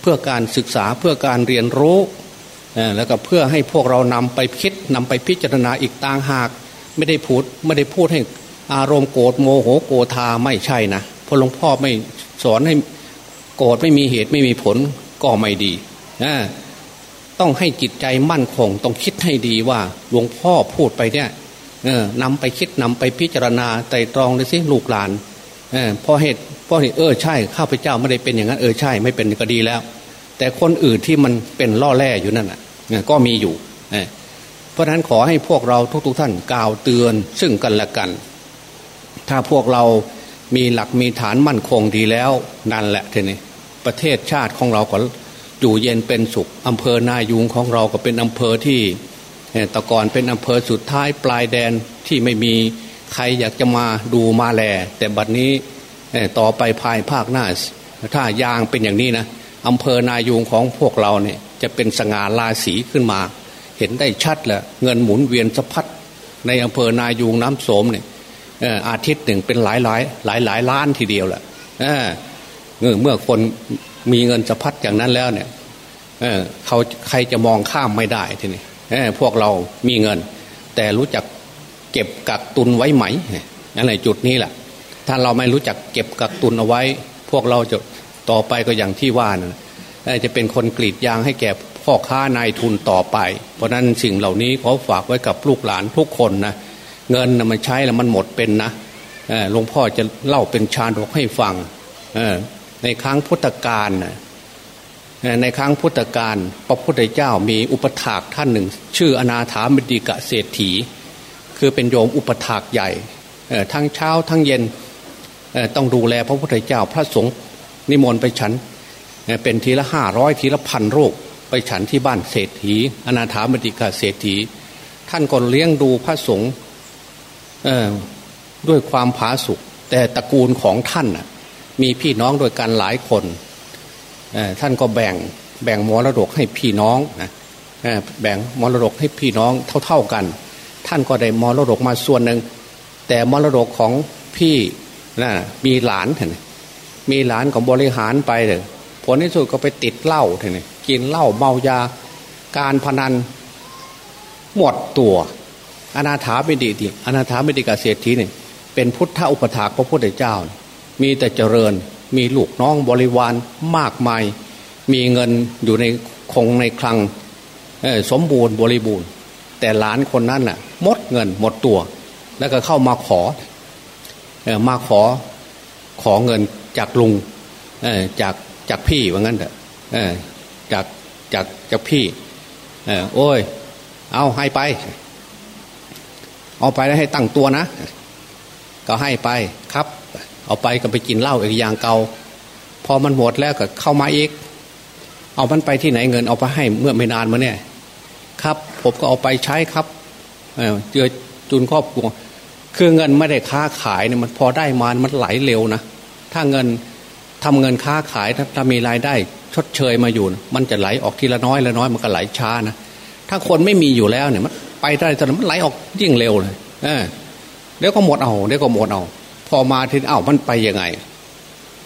เพื่อการศึกษาเพื่อการเรียนรู้แล้วก็เพื่อให้พวกเรานำไปคิดนำไปพิจารณาอีกต่างหาก ไม่ได้พูดไม่ได้พูดให้ อารมณ์โกรธโมโหโกธาไม่ใช่นะพอหลวงพ่อไม่สอนให้โกรธไม่มีเหตุไม่มีผลก็ไม่ดีนะต้องให้จิตใจมั่นคง ต้องคิดให้ดีว่าหลวงพ่อพูดไปเนี่ยเออนำไปคิดนำไปพิจารณาไตรตรองเลยสิลูกหลานเออพอเหตุเพอเหตุเออใช่ข้าพเจ้าไม่ได้เป็นอย่างนั้นเออใช่ไม่เป็นก็ดีแล้ว แต่คนอื่นที่มันเป็นล่อแร่อยู่นั่นอะก็มีอยู่ เพราะฉะนั้นขอให้พวกเราทุกๆท่านกล่าวเตือนซึ่งกันและกัน ถ้าพวกเรามีหลักมีฐานมั่นคงดีแล้วนั่นแหละทีนี้ประเทศชาติของเราก็อยู่เย็นเป็นสุขอำเภอนายุงของเราก็เป็นอำเภอที่ต่ก่อนเป็นอำเภอสุดท้ายปลายแดนที่ไม่มีใครอยากจะมาดูมาแล แต่บัดนี้ต่อไปภายภาคหน้าถ้ายางเป็นอย่างนี้นะอำเภอนายูงของพวกเราเนี่ยจะเป็นสง่าราศีขึ้นมา เห็นได้ชัดแหละเงินหมุนเวียนสะพัดในอำเภอนายูงน้ำโสมเนี่ย อาทิตย์หนึ่งเป็นหลายหลายหลายหลายล้านทีเดียวแหละเมื่อคนมีเงินสะพัดอย่างนั้นแล้วเนี่ยเขาใครจะมองข้ามไม่ได้ทีนี้พวกเรามีเงิน แต่รู้จักเก็บกักตุนไว้ไหมอะไรจุดนี้แหละถ้าเราไม่รู้จักเก็บกักตุนเอาไว้ พวกเราจะต่อไปก็อย่างที่ว่านะจะเป็นคนกรีดยางให้แก่พ่อค้านายทุนต่อไป เพราะนั้นสิ่งเหล่านี้ขอฝากไว้กับลูกหลานทุกคนนะ เงินนะมันใช้แล้วมันหมดเป็นนะหลวงพ่อจะเล่าเป็นชาดกให้ฟังในครั้งพุทธกาลในครั้งพุทธกาลพระพุทธเจ้ามีอุปถากท่านหนึ่ง ชื่ออนาถามดิกะเศรษฐี คือเป็นโยมอุปถากใหญ่ทั้งเช้าทั้งเย็นต้องดูแลพระพุทธเจ้าพระสงฆ์นิมนต์ไปฉันเป็นทีละห้าร้อยทีละพันโรคไปฉันที่บ้านเศรษฐีอนาถามดิกะเศรษฐี ท่านก็เลี้ยงดูพระสงฆ์ ด้วยความผาสุกแต่ตระกูลของท่านมีพี่น้องโดยกันหลายคนท่านก็แบ่งแบ่งมรดกให้พี่น้องนะแบ่งมรดกให้พี่น้องเท่า ๆกัน ท่านก็ได้มรดกมาส่วนหนึ่งแต่มรดกของพี่นะมีหลานเห็นมีหลานของบริหารไปเลยผลที่สุดก็ไปติดเหล้าเห็นกินเหล้าเมายาการพนันหมดตัว อนาถาไม่ดีดีอนาถาไม่ดีกาเศรษฐีเนี่ยเป็นพุทธอุปถากพระพุทธเจ้า มีแต่เจริญ มีลูกน้องบริวารมากมาย มีเงินอยู่ในคงในคลังสมบูรณ์บริบูรณ์ แต่หลานคนนั้นน่ะหมดเงินหมดตัว แล้วก็เข้ามาขอมาขอขอเงินจากลุงจากจากพี่ว่างั้นเถอะจากจากจากพี่โอ้ย เอาให้ไป เอาไปแล้วให้ตั้งตัวนะ ก็ให้ไปครับ เอาไปก็ไปกินเหล้าอีกอย่างเก่าพอมันหมดแล้วก็เข้ามาอีก เอามันไปที่ไหนเงินเอาไปให้เมื่อไม่นานมาเนี่ย ครับผมก็เอาไปใช้ครับเจือจุนครอบครัวคือเงินไม่ได้ค้าขายเนี่ยมันพอได้มามันไหลเร็วนะถ้าเงินทำเงินค้าขายถ้ามีรายได้ ชดเชยมาอยู่ มันจะไหลออกทีละน้อยละน้อยมันก็ไหลช้านะถ้าคนไม่มีอยู่แล้วเนี่ยมัน ไปได้แต่มันไหลออกยิ่งเร็วเลยเออเดี๋ยวก็หมดเอาเดี๋ยวก็หมดเอา พอมาทีเอ้ามันไปยังไง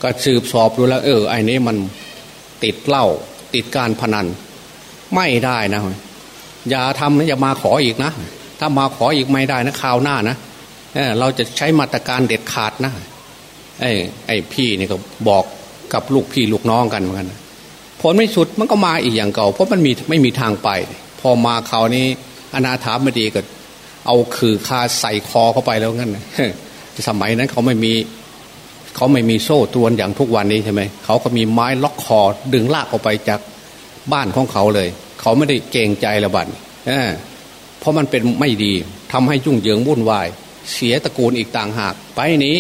ก็สืบสอบดูแล้ว เออไอ้นี้มันติดเหล้าติดการพนัน ไม่ได้นะอย่าทำนะอย่ามาขออีกนะ ถ้ามาขออีกไม่ได้นะคราวหน้านะเเราจะใช้มาตรการเด็ดขาดนะไอ้ไอ้พี่นี่ก็บอกกับลูกพี่ลูกน้องกันเหมือนกันผลไม่สุดมันก็มาอีกอย่างเก่า เพราะมันมีไม่มีทางไป พอมาคราวนี้ อนาถามดีก็เอาคือคาใส่คอเข้าไปแล้วงั้นสมัยนั้นเขาไม่มีเขาไม่มีโซ่ตรวนอย่างทุกวันนี้ใช่ไหมเขาก็มีไม้ล็อกคอดึงลากออกไปจากบ้านของเขาเลย เขาไม่ได้เกรงใจระบัดเพราะมันเป็นไม่ดีทำให้ยุ่งเหยิงวุ่นวาย เสียตระกูลอีกต่างหาก ไปนี้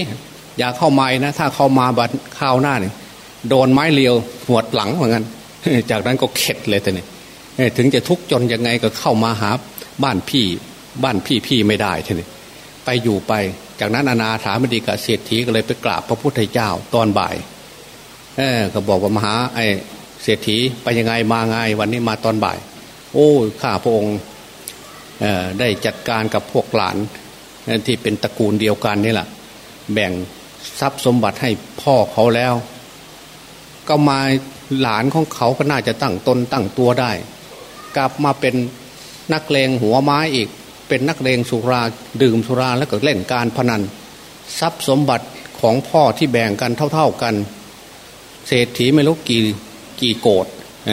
อย่าเข้าไม้นะ ถ้าเข้ามาบัดข้าวหน้าเนี่ยโดนไม้เลียวหวดหลังเหมือนกันจากนั้นก็เข็ดเลยแต่เนี่ยถึงจะทุกข์จนยังไงก็เข้ามาหา บ้านพี่บ้านพี่พี่ไม่ได้ทีนี้ไปอยู่ไป จากนั้นอนาถามดีกับเศรษฐีก็เลยไปกราบพระพุทธเจ้าตอนบ่ายเออก็บอกว่ามหาไอเศรษฐีไปยังไงมาไงวันนี้มาตอนบ่าย โอ้ข้าพระองค์ได้จัดการกับพวกหลานที่เป็นตระกูลเดียวกันนี่แหละแบ่งทรัพย์สมบัติให้พ่อเขาแล้ว ก็มาหลานของเขาก็น่าจะตั้งตนตั้งตัวได้ กลับมาเป็น นักเลงหัวไม้อีก เป็นนักเลงสุราดื่มสุราแล้วก็เล่นการพนัน ทรัพย์สมบัติของพ่อที่แบ่งกันเท่า ๆกัน เศรษฐีไม่รู้กี่กี่โกดเ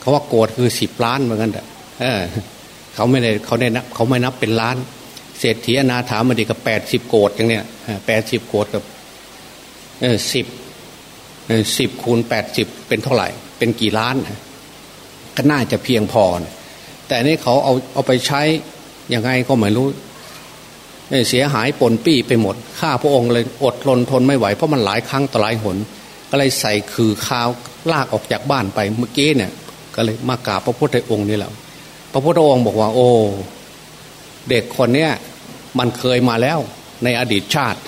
เขาว่าโกดคือสิบล้านเหมือนกันเออเขาไม่ได้เขาได้นับเขาไม่นับเป็นล้าน เศรษฐีอนาถามดีกับแปดสิบโกดอย่างเนี้ยแปดสิบโกดกับเออสิบสิบคูณแปดสิบเป็นเท่าไหร่ เป็นกี่ล้านก็น่าจะเพียงพอ แต่นี่เขาเอาเอาไปใช้ยังไงก็ไม่รู้เสียหายปนปี้ไปหมด ข้าพระองค์เลยอดทนทนไม่ไหว เพราะมันหลายครั้งต่อหลายหน ก็เลยใส่คือข้าวลากออกจากบ้านไปเมื่อกี้เนี่ย ก็เลยมากราบพระพุทธองค์นี่แหละพระพุทธองค์บอกว่า โอ้ เด็กคนเนี้ยมันเคยมาแล้วในอดีตชาติ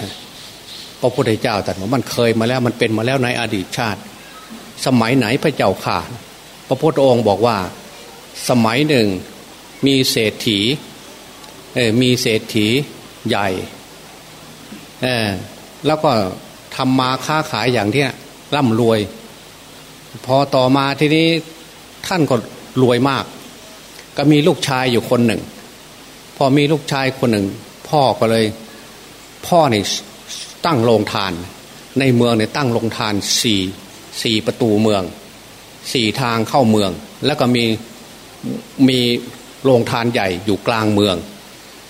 พระพุทธเจ้าตรัสว่ามันเคยมาแล้วมันเป็นมาแล้วในอดีตชาติ สมัยไหนพระเจ้าข่าพระพุทธองค์บอกว่า สมัยหนึ่งมีเศรษฐีเออมีเศรษฐีใหญ่เออแล้วก็ทำมาค้าขายอย่างที่ร่ำรวย พอต่อมาทีนี้ท่านก็รวยมาก ก็มีลูกชายอยู่คนหนึ่ง พอมีลูกชายคนหนึ่ง พ่อก็เลย พ่อเนี่ตั้งโรงทาน ในเมืองเนี่ยตั้งโรงทานสี่สี่ประตูเมืองสี่ทางเข้าเมือง แล้วก็มี มีโรงทานใหญ่อยู่กลางเมือง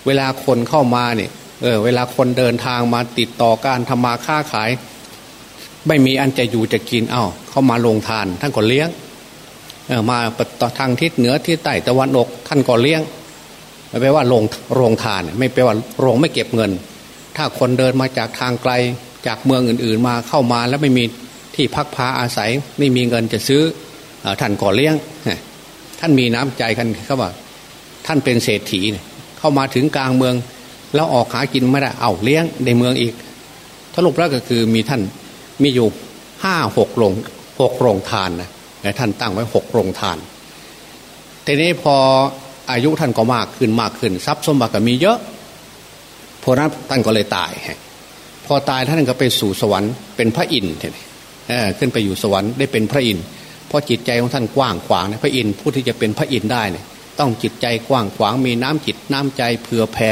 เวลาคนเข้ามาเนี่ยเออเวลาคนเดินทางมาติดต่อการทำมาค้าขาย ไม่มีอันจะอยู่จะกินเอา้าเข้ามาโรงทานท่านก็เลี้ยงเออมาทางทิศเหนือที่ใต้ตะวันออกท่านก็เลี้ยงไม่แปลว่าโรงโรงทาน ไม่แปลว่าโรงไม่เก็บเงิน ถ้าคนเดินมาจากทางไกลจากเมืองอื่นๆ มาเข้ามาแล้วไม่มีที่พักพาอาศัย ไม่มีเงินจะซื้อท่านก่อเลี้ยง ท่านมีน้ำใจกันเขาว่า ท่านเป็นเศรษฐีเข้ามาถึงกลางเมือง แล้วออกหากินไม่ได้เอาเลี้ยงในเมืองอีกทรุปแล้วก็คือมีท่านมีอยู่ห้าหกโรงหกโรงทานนะท่านตั้งไว้หกโรงทานทีนี้พออายุท่านก็มากขึ้นมากขึ้น ทรัพย์สมบัติก็มีเยอะพราะนั้นท่านก็เลยตาย พอตายท่านก็ไปสู่สวรรค์เป็นพระอินทร์ขึ้นไปอยู่สวรรค์ได้เป็นพระอินทร์ ราะจิตใจของท่านกว้างขวางนะพระอินทร์ผู้ที่จะเป็นพระอินทร์ได้เนี่ยต้องจิตใจกว้างขวางมีน้ำจิตน้ำใจเผื่อแผ่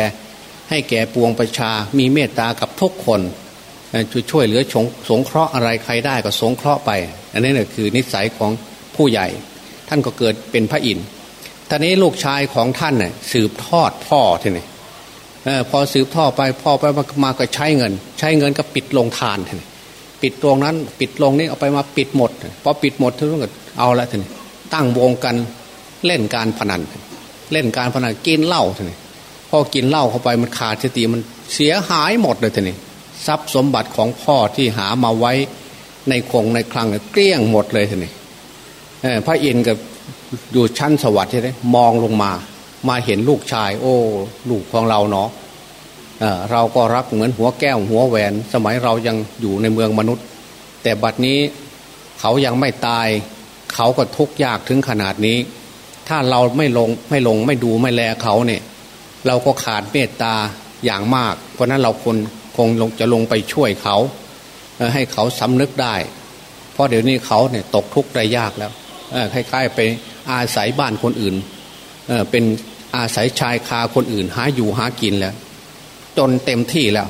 ให้แก่ปวงประชา มีเมตตากับทุกคนช่วยช่วยเหลือสงเคราะห์อะไรใครได้ก็สงเคราะห์ไป อันนี้เนี่ยคือนิสัยของผู้ใหญ่ ท่านก็เกิดเป็นพระอินทร์ตอนนี้ลูกชายของท่านน่ยสืบทอดพ่อทีนี่พอสืบท่อไปพ่อไปมาก็ใช้เงิน ใช้เงินก็ปิดโรงทานที ปิดตรงนั้น ปิดโรงนี้เอาไปมาปิดหมดพอปิดหมดทุกคนเอาละทีนี้ตั้งวงกันเล่นการพนัน เล่นการพนันกินเหล้าทีนี้พอกินเหล้าเข้าไปมันขาดสติมันเสียหายหมดเลยทีนี้ทรัพย์สมบัติของพ่อที่หามาไว้ในคงในคลังเกลี้ยงหมดเลยทีนี้พระอินทร์กับอยู่ชั้นสวัสดิ์ใช่ไหมมองลงมา มาเห็นลูกชาย โอ้ ลูกของเราเนาะ เราก็รักเหมือนหัวแก้วหัวแหวน สมัยเรายังอยู่ในเมืองมนุษย์ แต่บัดนี้เขายังไม่ตาย เขาก็ทุกข์ยากถึงขนาดนี้ ถ้าเราไม่ลงไม่ลงไม่ดูไม่แลเขาเนี่ยเราก็ขาดเมตตาอย่างมาก เพราะนั้นเราคนคงลงจะลงไปช่วยเขาให้เขาสำนึกได้ เพราะเดี๋ยวนี้เขาเนี่ยตกทุกข์ได้ยากแล้วคล้ายๆไปอาศัยบ้านคนอื่นเป็นอาศัยชายคาคนอื่น หาอยู่หากินแล้ว จนเต็มที่แล้ว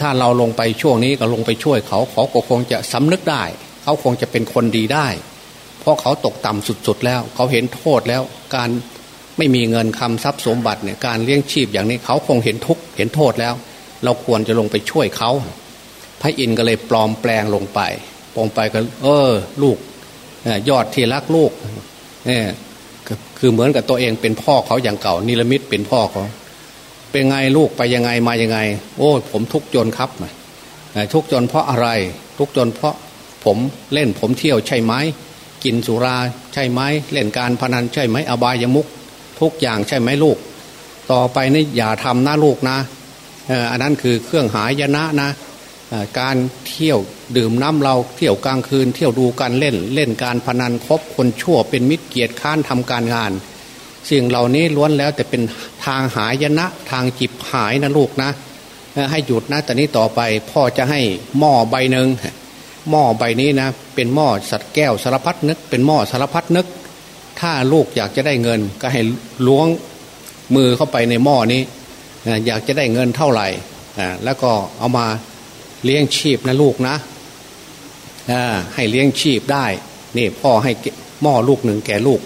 ถ้าเราลงไปช่วงนี้ก็ลงไปช่วยเขาเขาก็คงจะสำนึกได้ เขาคงจะเป็นคนดีได้ เพราะเขาตกต่ำสุด ๆ แล้ว เขาเห็นโทษแล้วการไม่มีเงินคำทรัพย์สมบัติเนี่ยการเลี้ยงชีพอย่างนี้เขาคงเห็นทุกเห็นโทษแล้ว เราควรจะลงไปช่วยเขา พระอินทร์ก็เลยปลอมแปลงลงไปปองไปก็ เออ ลูกยอดที่รักลูกเนี่ยคือเหมือนกับตัวเองเป็นพ่อเขาอย่างเก่านิรมิตเป็นพ่อเขา เป็นไงลูกไปยังไงมายังไง โอ้ผมทุกจนครับทุกจนเพราะอะไร ทุกจนเพราะผมเล่นผมเที่ยวใช่ไหมกินสุราใช่ไหมเล่นการพนันใช่ไหมอบายมุกทุกอย่างใช่ไหมลูก ต่อไปนี่อย่าทำหนะลูกนะอันนั้นคือเครื่องหายนะนะการเที่ยวดื่มน้ำเราเที่ยวกลางคืน เที่ยวดูการเล่นเล่นการพนันคบคนชั่วเป็นมิตรเกียรติค้านทำการงาน สิ่งเหล่านี้ล้วนแล้วแต่เป็นทางหายนะทางจิบหายนะลูกนะ ให้หยุดนะแต่นี้ต่อไปพ่อจะให้หม้อใบหนึ่งหม้อใบนี้นะ เป็นหม้อสัตว์แก้วสารพัดนึก เป็นหม้อสารพัดนึก ถ้าลูกอยากจะได้เงิน ก็ให้ล้วงมือเข้าไปในหม้อนี้ อยากจะได้เงินเท่าไหร่แล้วก็เอามาเลี้ยงชีพนะลูกนะให้เลี้ยงชีพได้ นี่พ่อให้หม้อลูกหนึ่งแก่ลูก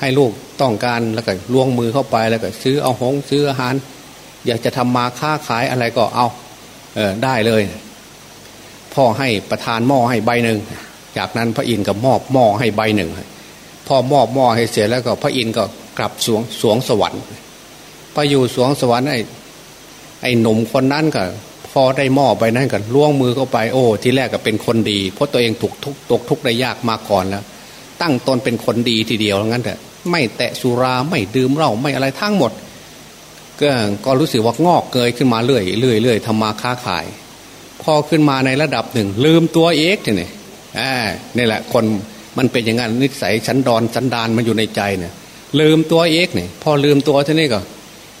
ให้ลูกต้องการแล้วก็ล้วงมือเข้าไปแล้วก็ซื้อเอาหงซื้ออาหาร อยากจะทำมาค้าขายอะไรก็เอาเออได้เลย พ่อให้ประทานหม้อให้ใบหนึ่งจากนั้นพระอินทร์ก็มอบหม้อให้ใบหนึ่งพ่อมอบหม้อให้เสร็จแล้วก็พระอินทร์ก็กลับสวงสวงสวรรค์ไปอยู่สวงสวรรค์ไอ้ไอ้หนุ่มคนนั้นก็พอได้หม้อไปนั่นกันล่วงมือเข้าไปโอ้ที่แรกก็เป็นคนดี เพราะตัวเองถูกทุกตกทุกได้ยากมาก่อนแล้วตั้งตนเป็นคนดีทีเดียวงั้นแต่ ไม่แตะสุราไม่ดื่มเหล้าไม่อะไรทั้งหมด ก็ก็รู้สึกว่างอกเกยขึ้นมาเรื่อยเรื่อยเรื่อยทำมาค้าขาย พอขึ้นมาในระดับหนึ่ง ลืมตัวเอกเนี่ยอ่านี่แหละคนมันเป็นอย่างนั้นนิสัยสันดอนสันดานมันอยู่ในใจเนี่ยลืมตัวเอกเนี่ยพอลืมตัวท่านี้ก็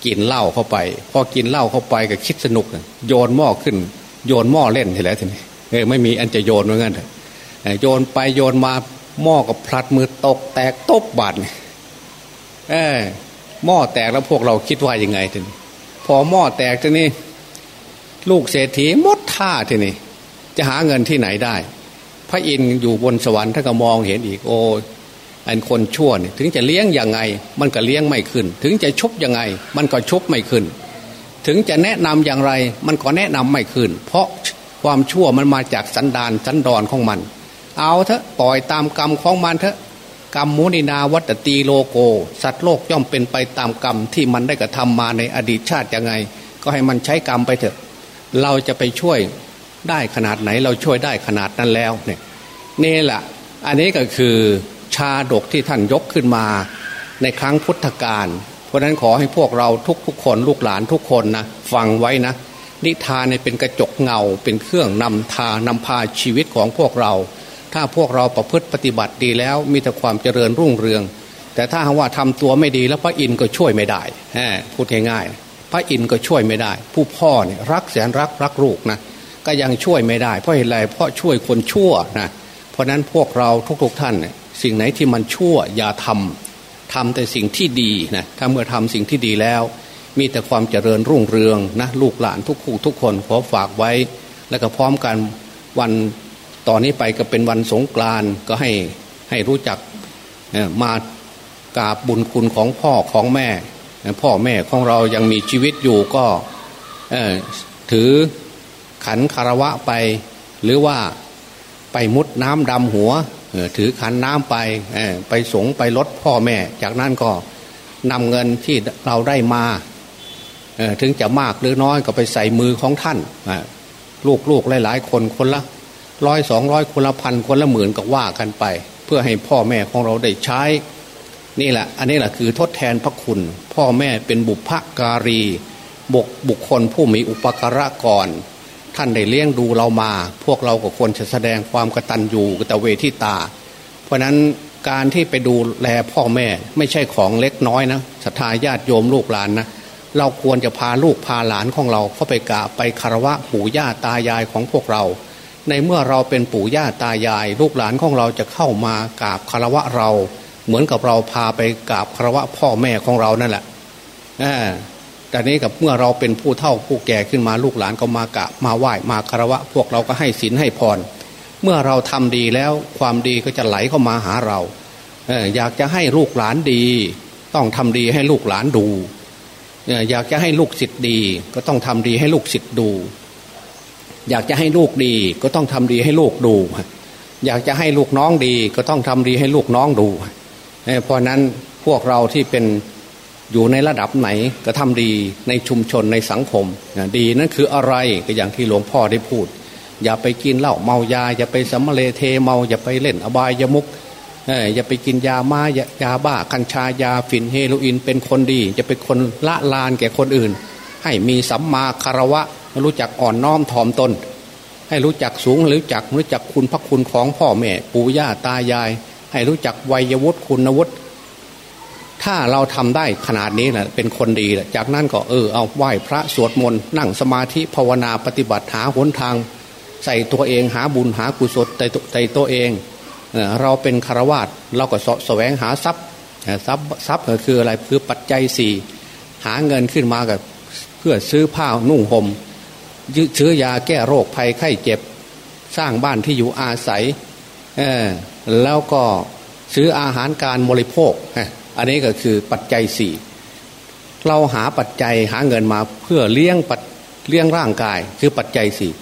กินเหล้าเข้าไป พอกินเหล้าเข้าไปก็คิดสนุกโยนหม้อขึ้น โยนหม้อเล่นทีแล้วทีนี้เออไม่มีอันจะโยนเหมือนกันโยนไปโยนมาหม้อกับพลัดมือตกแตกตบบาดเออหม้อแตกแล้วพวกเราคิดว่ายังไงทีนี้พอหม้อแตกทีนี้ลูกเศรษฐีมดท่าทีนี้จะหาเงินที่ไหนได้ พระอินทร์อยู่บนสวรรค์ท่านก็มองเห็นอีกโอ้อันคนชั่วเนี่ยถึงจะเลี้ยงยังไง มันก็เลี้ยงไม่ขึ้น ถึงจะชุบยังไง มันก็ชุบไม่ขึ้น ถึงจะแนะนำอย่างไร มันก็แนะนำไม่ขึ้น เพราะความชั่วมันมาจากสันดานสันดอนของมัน เอาเถอะปล่อยตามกรรมของมันเถอะ กรรมมุนินาวัตตีโลโก สัตว์โลกย่อมเป็นไปตามกรรมที่มันได้กระทำมาในอดีตชาติยังไง ก็ให้มันใช้กรรมไปเถอะ เราจะไปช่วยได้ขนาดไหนเราช่วยได้ขนาดนั้นแล้วเนี่ยนี่แหละอันนี้ก็คือชาดกที่ท่านยกขึ้นมาในครั้งพุทธกาลเพราะนั้นขอให้พวกเราทุกทุกคนลูกหลานทุกคนนะฟังไว้นะ นิทานเป็นกระจกเงาเป็นเครื่องนำทานำพาชีวิตของพวกเรา ถ้าพวกเราประพฤติปฏิบัติดีแล้วมีแต่ความเจริญรุ่งเรือง แต่ถ้าว่าทำตัวไม่ดีแล้วพระอินทร์ก็ช่วยไม่ได้พูดง่ายๆพระอินทร์ก็ช่วยไม่ได้ ผู้พ่อเนี่ยรักแสนรักรักลูกนะก็ยังช่วยไม่ได้ เพราะเหตุไรเพราะช่วยคนชั่วนะเพราะนั้นพวกเราทุกๆท่านเนี่ยสิ่งไหนที่มันชั่วอย่าทำทำแต่สิ่งที่ดีนะถ้าเมื่อทำสิ่งที่ดีแล้ว มีแต่ความเจริญรุ่งเรืองนะลูกหลานทุกคู่ทุกคนขอฝากไว้ แล้วก็พร้อมกันวัน ต่อนนี้ไปก็เป็นวันสงกรานก็ให้ให้รู้จักมากราบบุญคุณของพ่อของแม่ พ่อแม่ของเรายังมีชีวิตอยู่ก็ถือขันคารวะไป หรือว่าไปมุดน้ำดำหัวถือขันน้ำไปไปสงไปลดพ่อแม่ จากนั้นก็นำเงินที่เราได้มาถึงจะมากหรือน้อยก็ไปใส่มือของท่าน ลูกๆหลายๆ คนคนละ ร้อยสองร้อยคนละพันคนละหมื่นก็ว่ากันไป เพื่อให้พ่อแม่ของเราได้ใช้ นี่แหละ อันนี้แหละคือทดแทนพระคุณ พ่อแม่เป็นบุพการีบุคบุคคลผู้มีอุปการะก่อน ท่านได้เลี้ยงดูเรามา พวกเราก็ควรจะแสดงความกตัญญูกตเวทิตา เพราะนั้นการที่ไปดูแลพ่อแม่ไม่ใช่ของเล็กน้อยนะศรัทธาญาติโยมลูกหลานนะเราควรจะพาลูกพาหลานของเราเข้าไปกราบไปคารวะปู่ย่าตายายของพวกเรา ในเมื่อเราเป็นปู่ย่าตายาย ลูกหลานของเราจะเข้ามากราบคารวะเรา เหมือนกับเราพาไปกราบคารวะพ่อแม่ของเรานั่นแหละแต่นี้กับเมื่อเราเป็นผู้เฒ่าผู้แก่ขึ้นมาลูกหลานก็มากราบมาไหว้มาคารวะ พวกเราก็ให้ศีลให้พร เมื่อเราทำดีแล้วความดีก็จะไหลเข้ามาหาเราอยากจะให้ลูกหลานดี ต้องทำดีให้ลูกหลานดูอยากจะให้ลูกศิษย์ดี ก็ต้องทำดีให้ลูกศิษย์ดู อยากจะให้ลูกดีก็ต้องทำดีให้ลูกดู อยากจะให้ลูกน้องดีก็ต้องทำดีให้ลูกน้องดูเพราะนั้นพวกเราที่เป็นอยู่ในระดับไหนก็ทำดีในชุมชนในสังคมดีนั่นคืออะไรก็อย่างที่หลวงพ่อได้พูด อย่าไปกินเหล้าเมายา อย่าไปสัมเลเทเมา อย่าไปเล่นอบายยมุกอย่าไปกินยามายายาบ้ากัญชายาฝิ่นเฮโรอีนเป็นคนดี จะเป็นคนละลานแก่คนอื่น ให้มีสัมมาคารวะ รู้จักอ่อนน้อมถ่อมตน ให้รู้จักสูงรู้จักรู้จักคุณพระคุณของพ่อแม่ปู่ย่าตายาย ให้รู้จักวัยวุฒิคุณวุฒิถ้าเราทำได้ขนาดนี้แหละเป็นคนดีแหละจากนั้นก็เออเอาไหว้พระสวดมนต์นั่งสมาธิภาวนาปฏิบัติหาหนทาง ใส่ตัวเองหาบุญหากุศลใส่ตัวเองเราเป็นคารวาสเราก็สแสวงหาทรัพย์ทรัพย์ทรัพย์คืออะไรคือปัจจัยสี่หาเงินขึ้นมากับเพื่อซื้อผ้านุ่งหม่ม ซื้อยาแก้โรคภัยไข้เจ็บ สร้างบ้านที่อยู่อาศัยแล้วก็ซื้ออาหารการบริโภค อันนี้ก็คือปัจจัยสี่เราหาปัจจัยหาเงินมาเพื่อเลี้ยงปัดเลี้ยงร่างกายคือปัจจัยสี่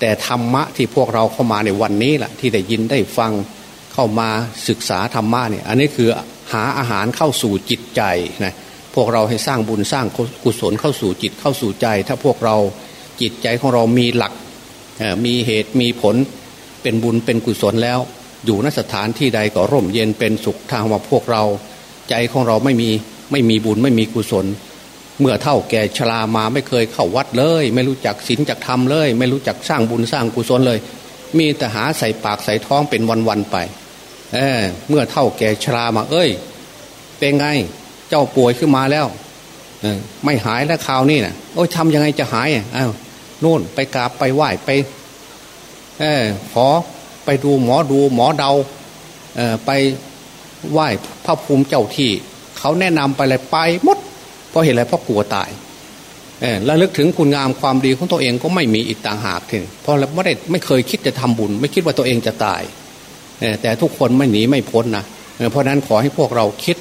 แต่ธรรมะที่พวกเราเข้ามาในวันนี้แหละที่ได้ยินได้ฟังเข้ามาศึกษาธรรมะเนี่ยอันนี้คือหาอาหารเข้าสู่จิตใจนะพวกเราให้สร้างบุญสร้างกุศลเข้าสู่จิตเข้าสู่ใจ ถ้าพวกเรา จิตใจของเรามีหลักมีเหตุมีผลเป็นบุญเป็นกุศลแล้ว อยู่นสถานที่ใดก็ร่มเย็นเป็นสุขทางว่าพวกเรา ใจของเราไม่มีไม่มีบุญไม่มีกุศล เมื่อเท่าแก่ชรามาไม่เคยเข้าวัดเลย ไม่รู้จักศีลจักธรรมเลย ไม่รู้จักสร้างบุญสร้างกุศลเลย มีแต่หาใส่ปากใส่ท้องเป็นวันๆไปเออเมื่อเท่าแก่ชรามา เอ้ย เป็นไงเจ้าป่วยขึ้นมาแล้วเออไม่หายแล้วคราวนี้นะ่ะโอ้ยทำยังไงจะหายอ้าว นู่นไปกราบไปไหว้ไปเออขอไปดูหมอดูหมอเดาเออไปไหว้พระภูมิเจ้าที่ เขาแนะนำไปเลยไปหมด เพราะเห็นอะไรเพราะกลัวตายเออแล้วลึกถึงคุณงามความดีของตัวเองก็ไม่มีอีกต่างหากถึงเพราะเราไม่ได้ไม่เคยคิดจะทำบุญ ไม่คิดว่าตัวเองจะตายแต่ทุกคนไม่หนีไม่พ้นนะเพราะนั้นขอให้พวกเราคิด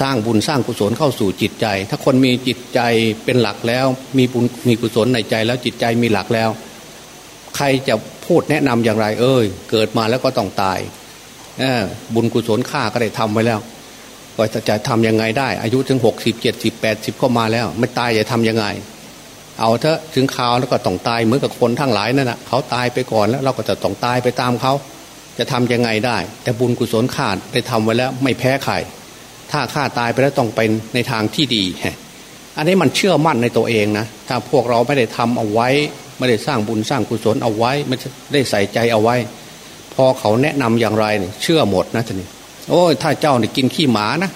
สร้างบุญสร้างกุศลเข้าสู่จิตใจ ถ้าคนมีจิตใจเป็นหลักแล้ว มีบุญมีกุศลในใจแล้วจิตใจมีหลักแล้ว ใครจะพูดแนะนำอย่างไร เอ้ยเกิดมาแล้วก็ต้องตายบุญกุศลข้าก็ได้ทำไว้แล้วก็จะจะทำยังไงได้ อายุถึงหกสิบเจ็ดสิบแปดสิบก็มาแล้ว ไม่ตายจะทํำยังไง เอาเถอะถึงข่าวแล้วก็ต้องตายเหมือนกับคนทั้งหลายนั่นแหะเขาตายไปก่อนแล้วเราก็จะต้องตายไปตามเขาจะทํำยังไงได้ แต่บุญกุศลข้าได้ทำไว้แล้ว ไม่แพ้ใคร ถ้าข้าตายไปแล้วต้องเป็นในทางที่ดีอันนี้มันเชื่อมั่นในตัวเองนะถ้าพวกเราไม่ได้ทำเอาไว้ ไม่ได้สร้างบุญสร้างกุศลเอาไว้ ไม่ได้ใส่ใจเอาไว้ พอเขาแนะนำอย่างไรเนี่ยเชื่อหมดนะท่านี่โอ้ยถ้าเจ้าเนี่ยกินขี้หมานะ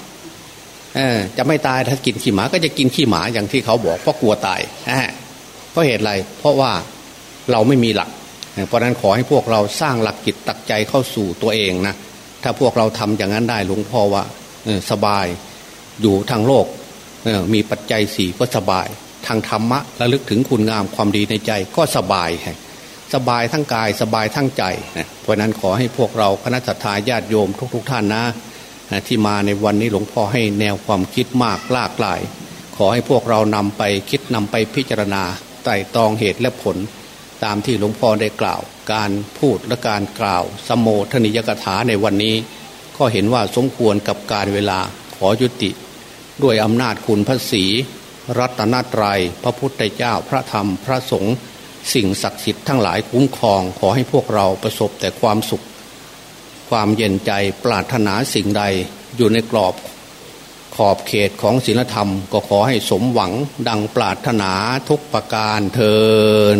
เออจะไม่ตายถ้ากินขี้หมาก็จะกินขี้หมาอย่างที่เขาบอกเพราะกลัวตายเพราะเหตุอะไร เพราะว่าเราไม่มีหลัก เพราะนั้นขอให้พวกเราสร้างหลักจิตตักใจเข้าสู่ตัวเองนะถ้าพวกเราทำอย่างนั้นได้หลวงพ่อว่า สบายอยู่ทางโลกมีปัจจัยสี่ก็สบาย ทางธรรมะระลึกถึงคุณงามความดีในใจก็สบาย สบายทั้งกายสบายทั้งใจนะเพราะนั้นขอให้พวกเราคณะสัตยาญาติโยมทุกๆทท่านนะ ที่มาในวันนี้หลวงพ่อให้แนวความคิดมากลากหลาย ขอให้พวกเรานำไปคิดนำไปพิจารณาไต่ตองเหตุและผล ตามที่หลวงพ่อได้กล่าว การพูดและการกล่าว สมโภชนิยกถาในวันนี้ ก็เห็นว่าสมควรกับการเวลาขอยุติ ด้วยอำนาจคุณพระศีรัตนตรยัย พระพุทธเจ้าพระธรรมพระสงฆ์สิ่งศักดิ์สิทธิ์ทั้งหลายคุ้มครอง ขอให้พวกเราประสบแต่ความสุข ความเย็นใจปรารถนาสิ่งใดอยู่ในกรอบขอบเขตของศีลธรรม ก็ขอให้สมหวังดังปรารถนาทุกประการเทิน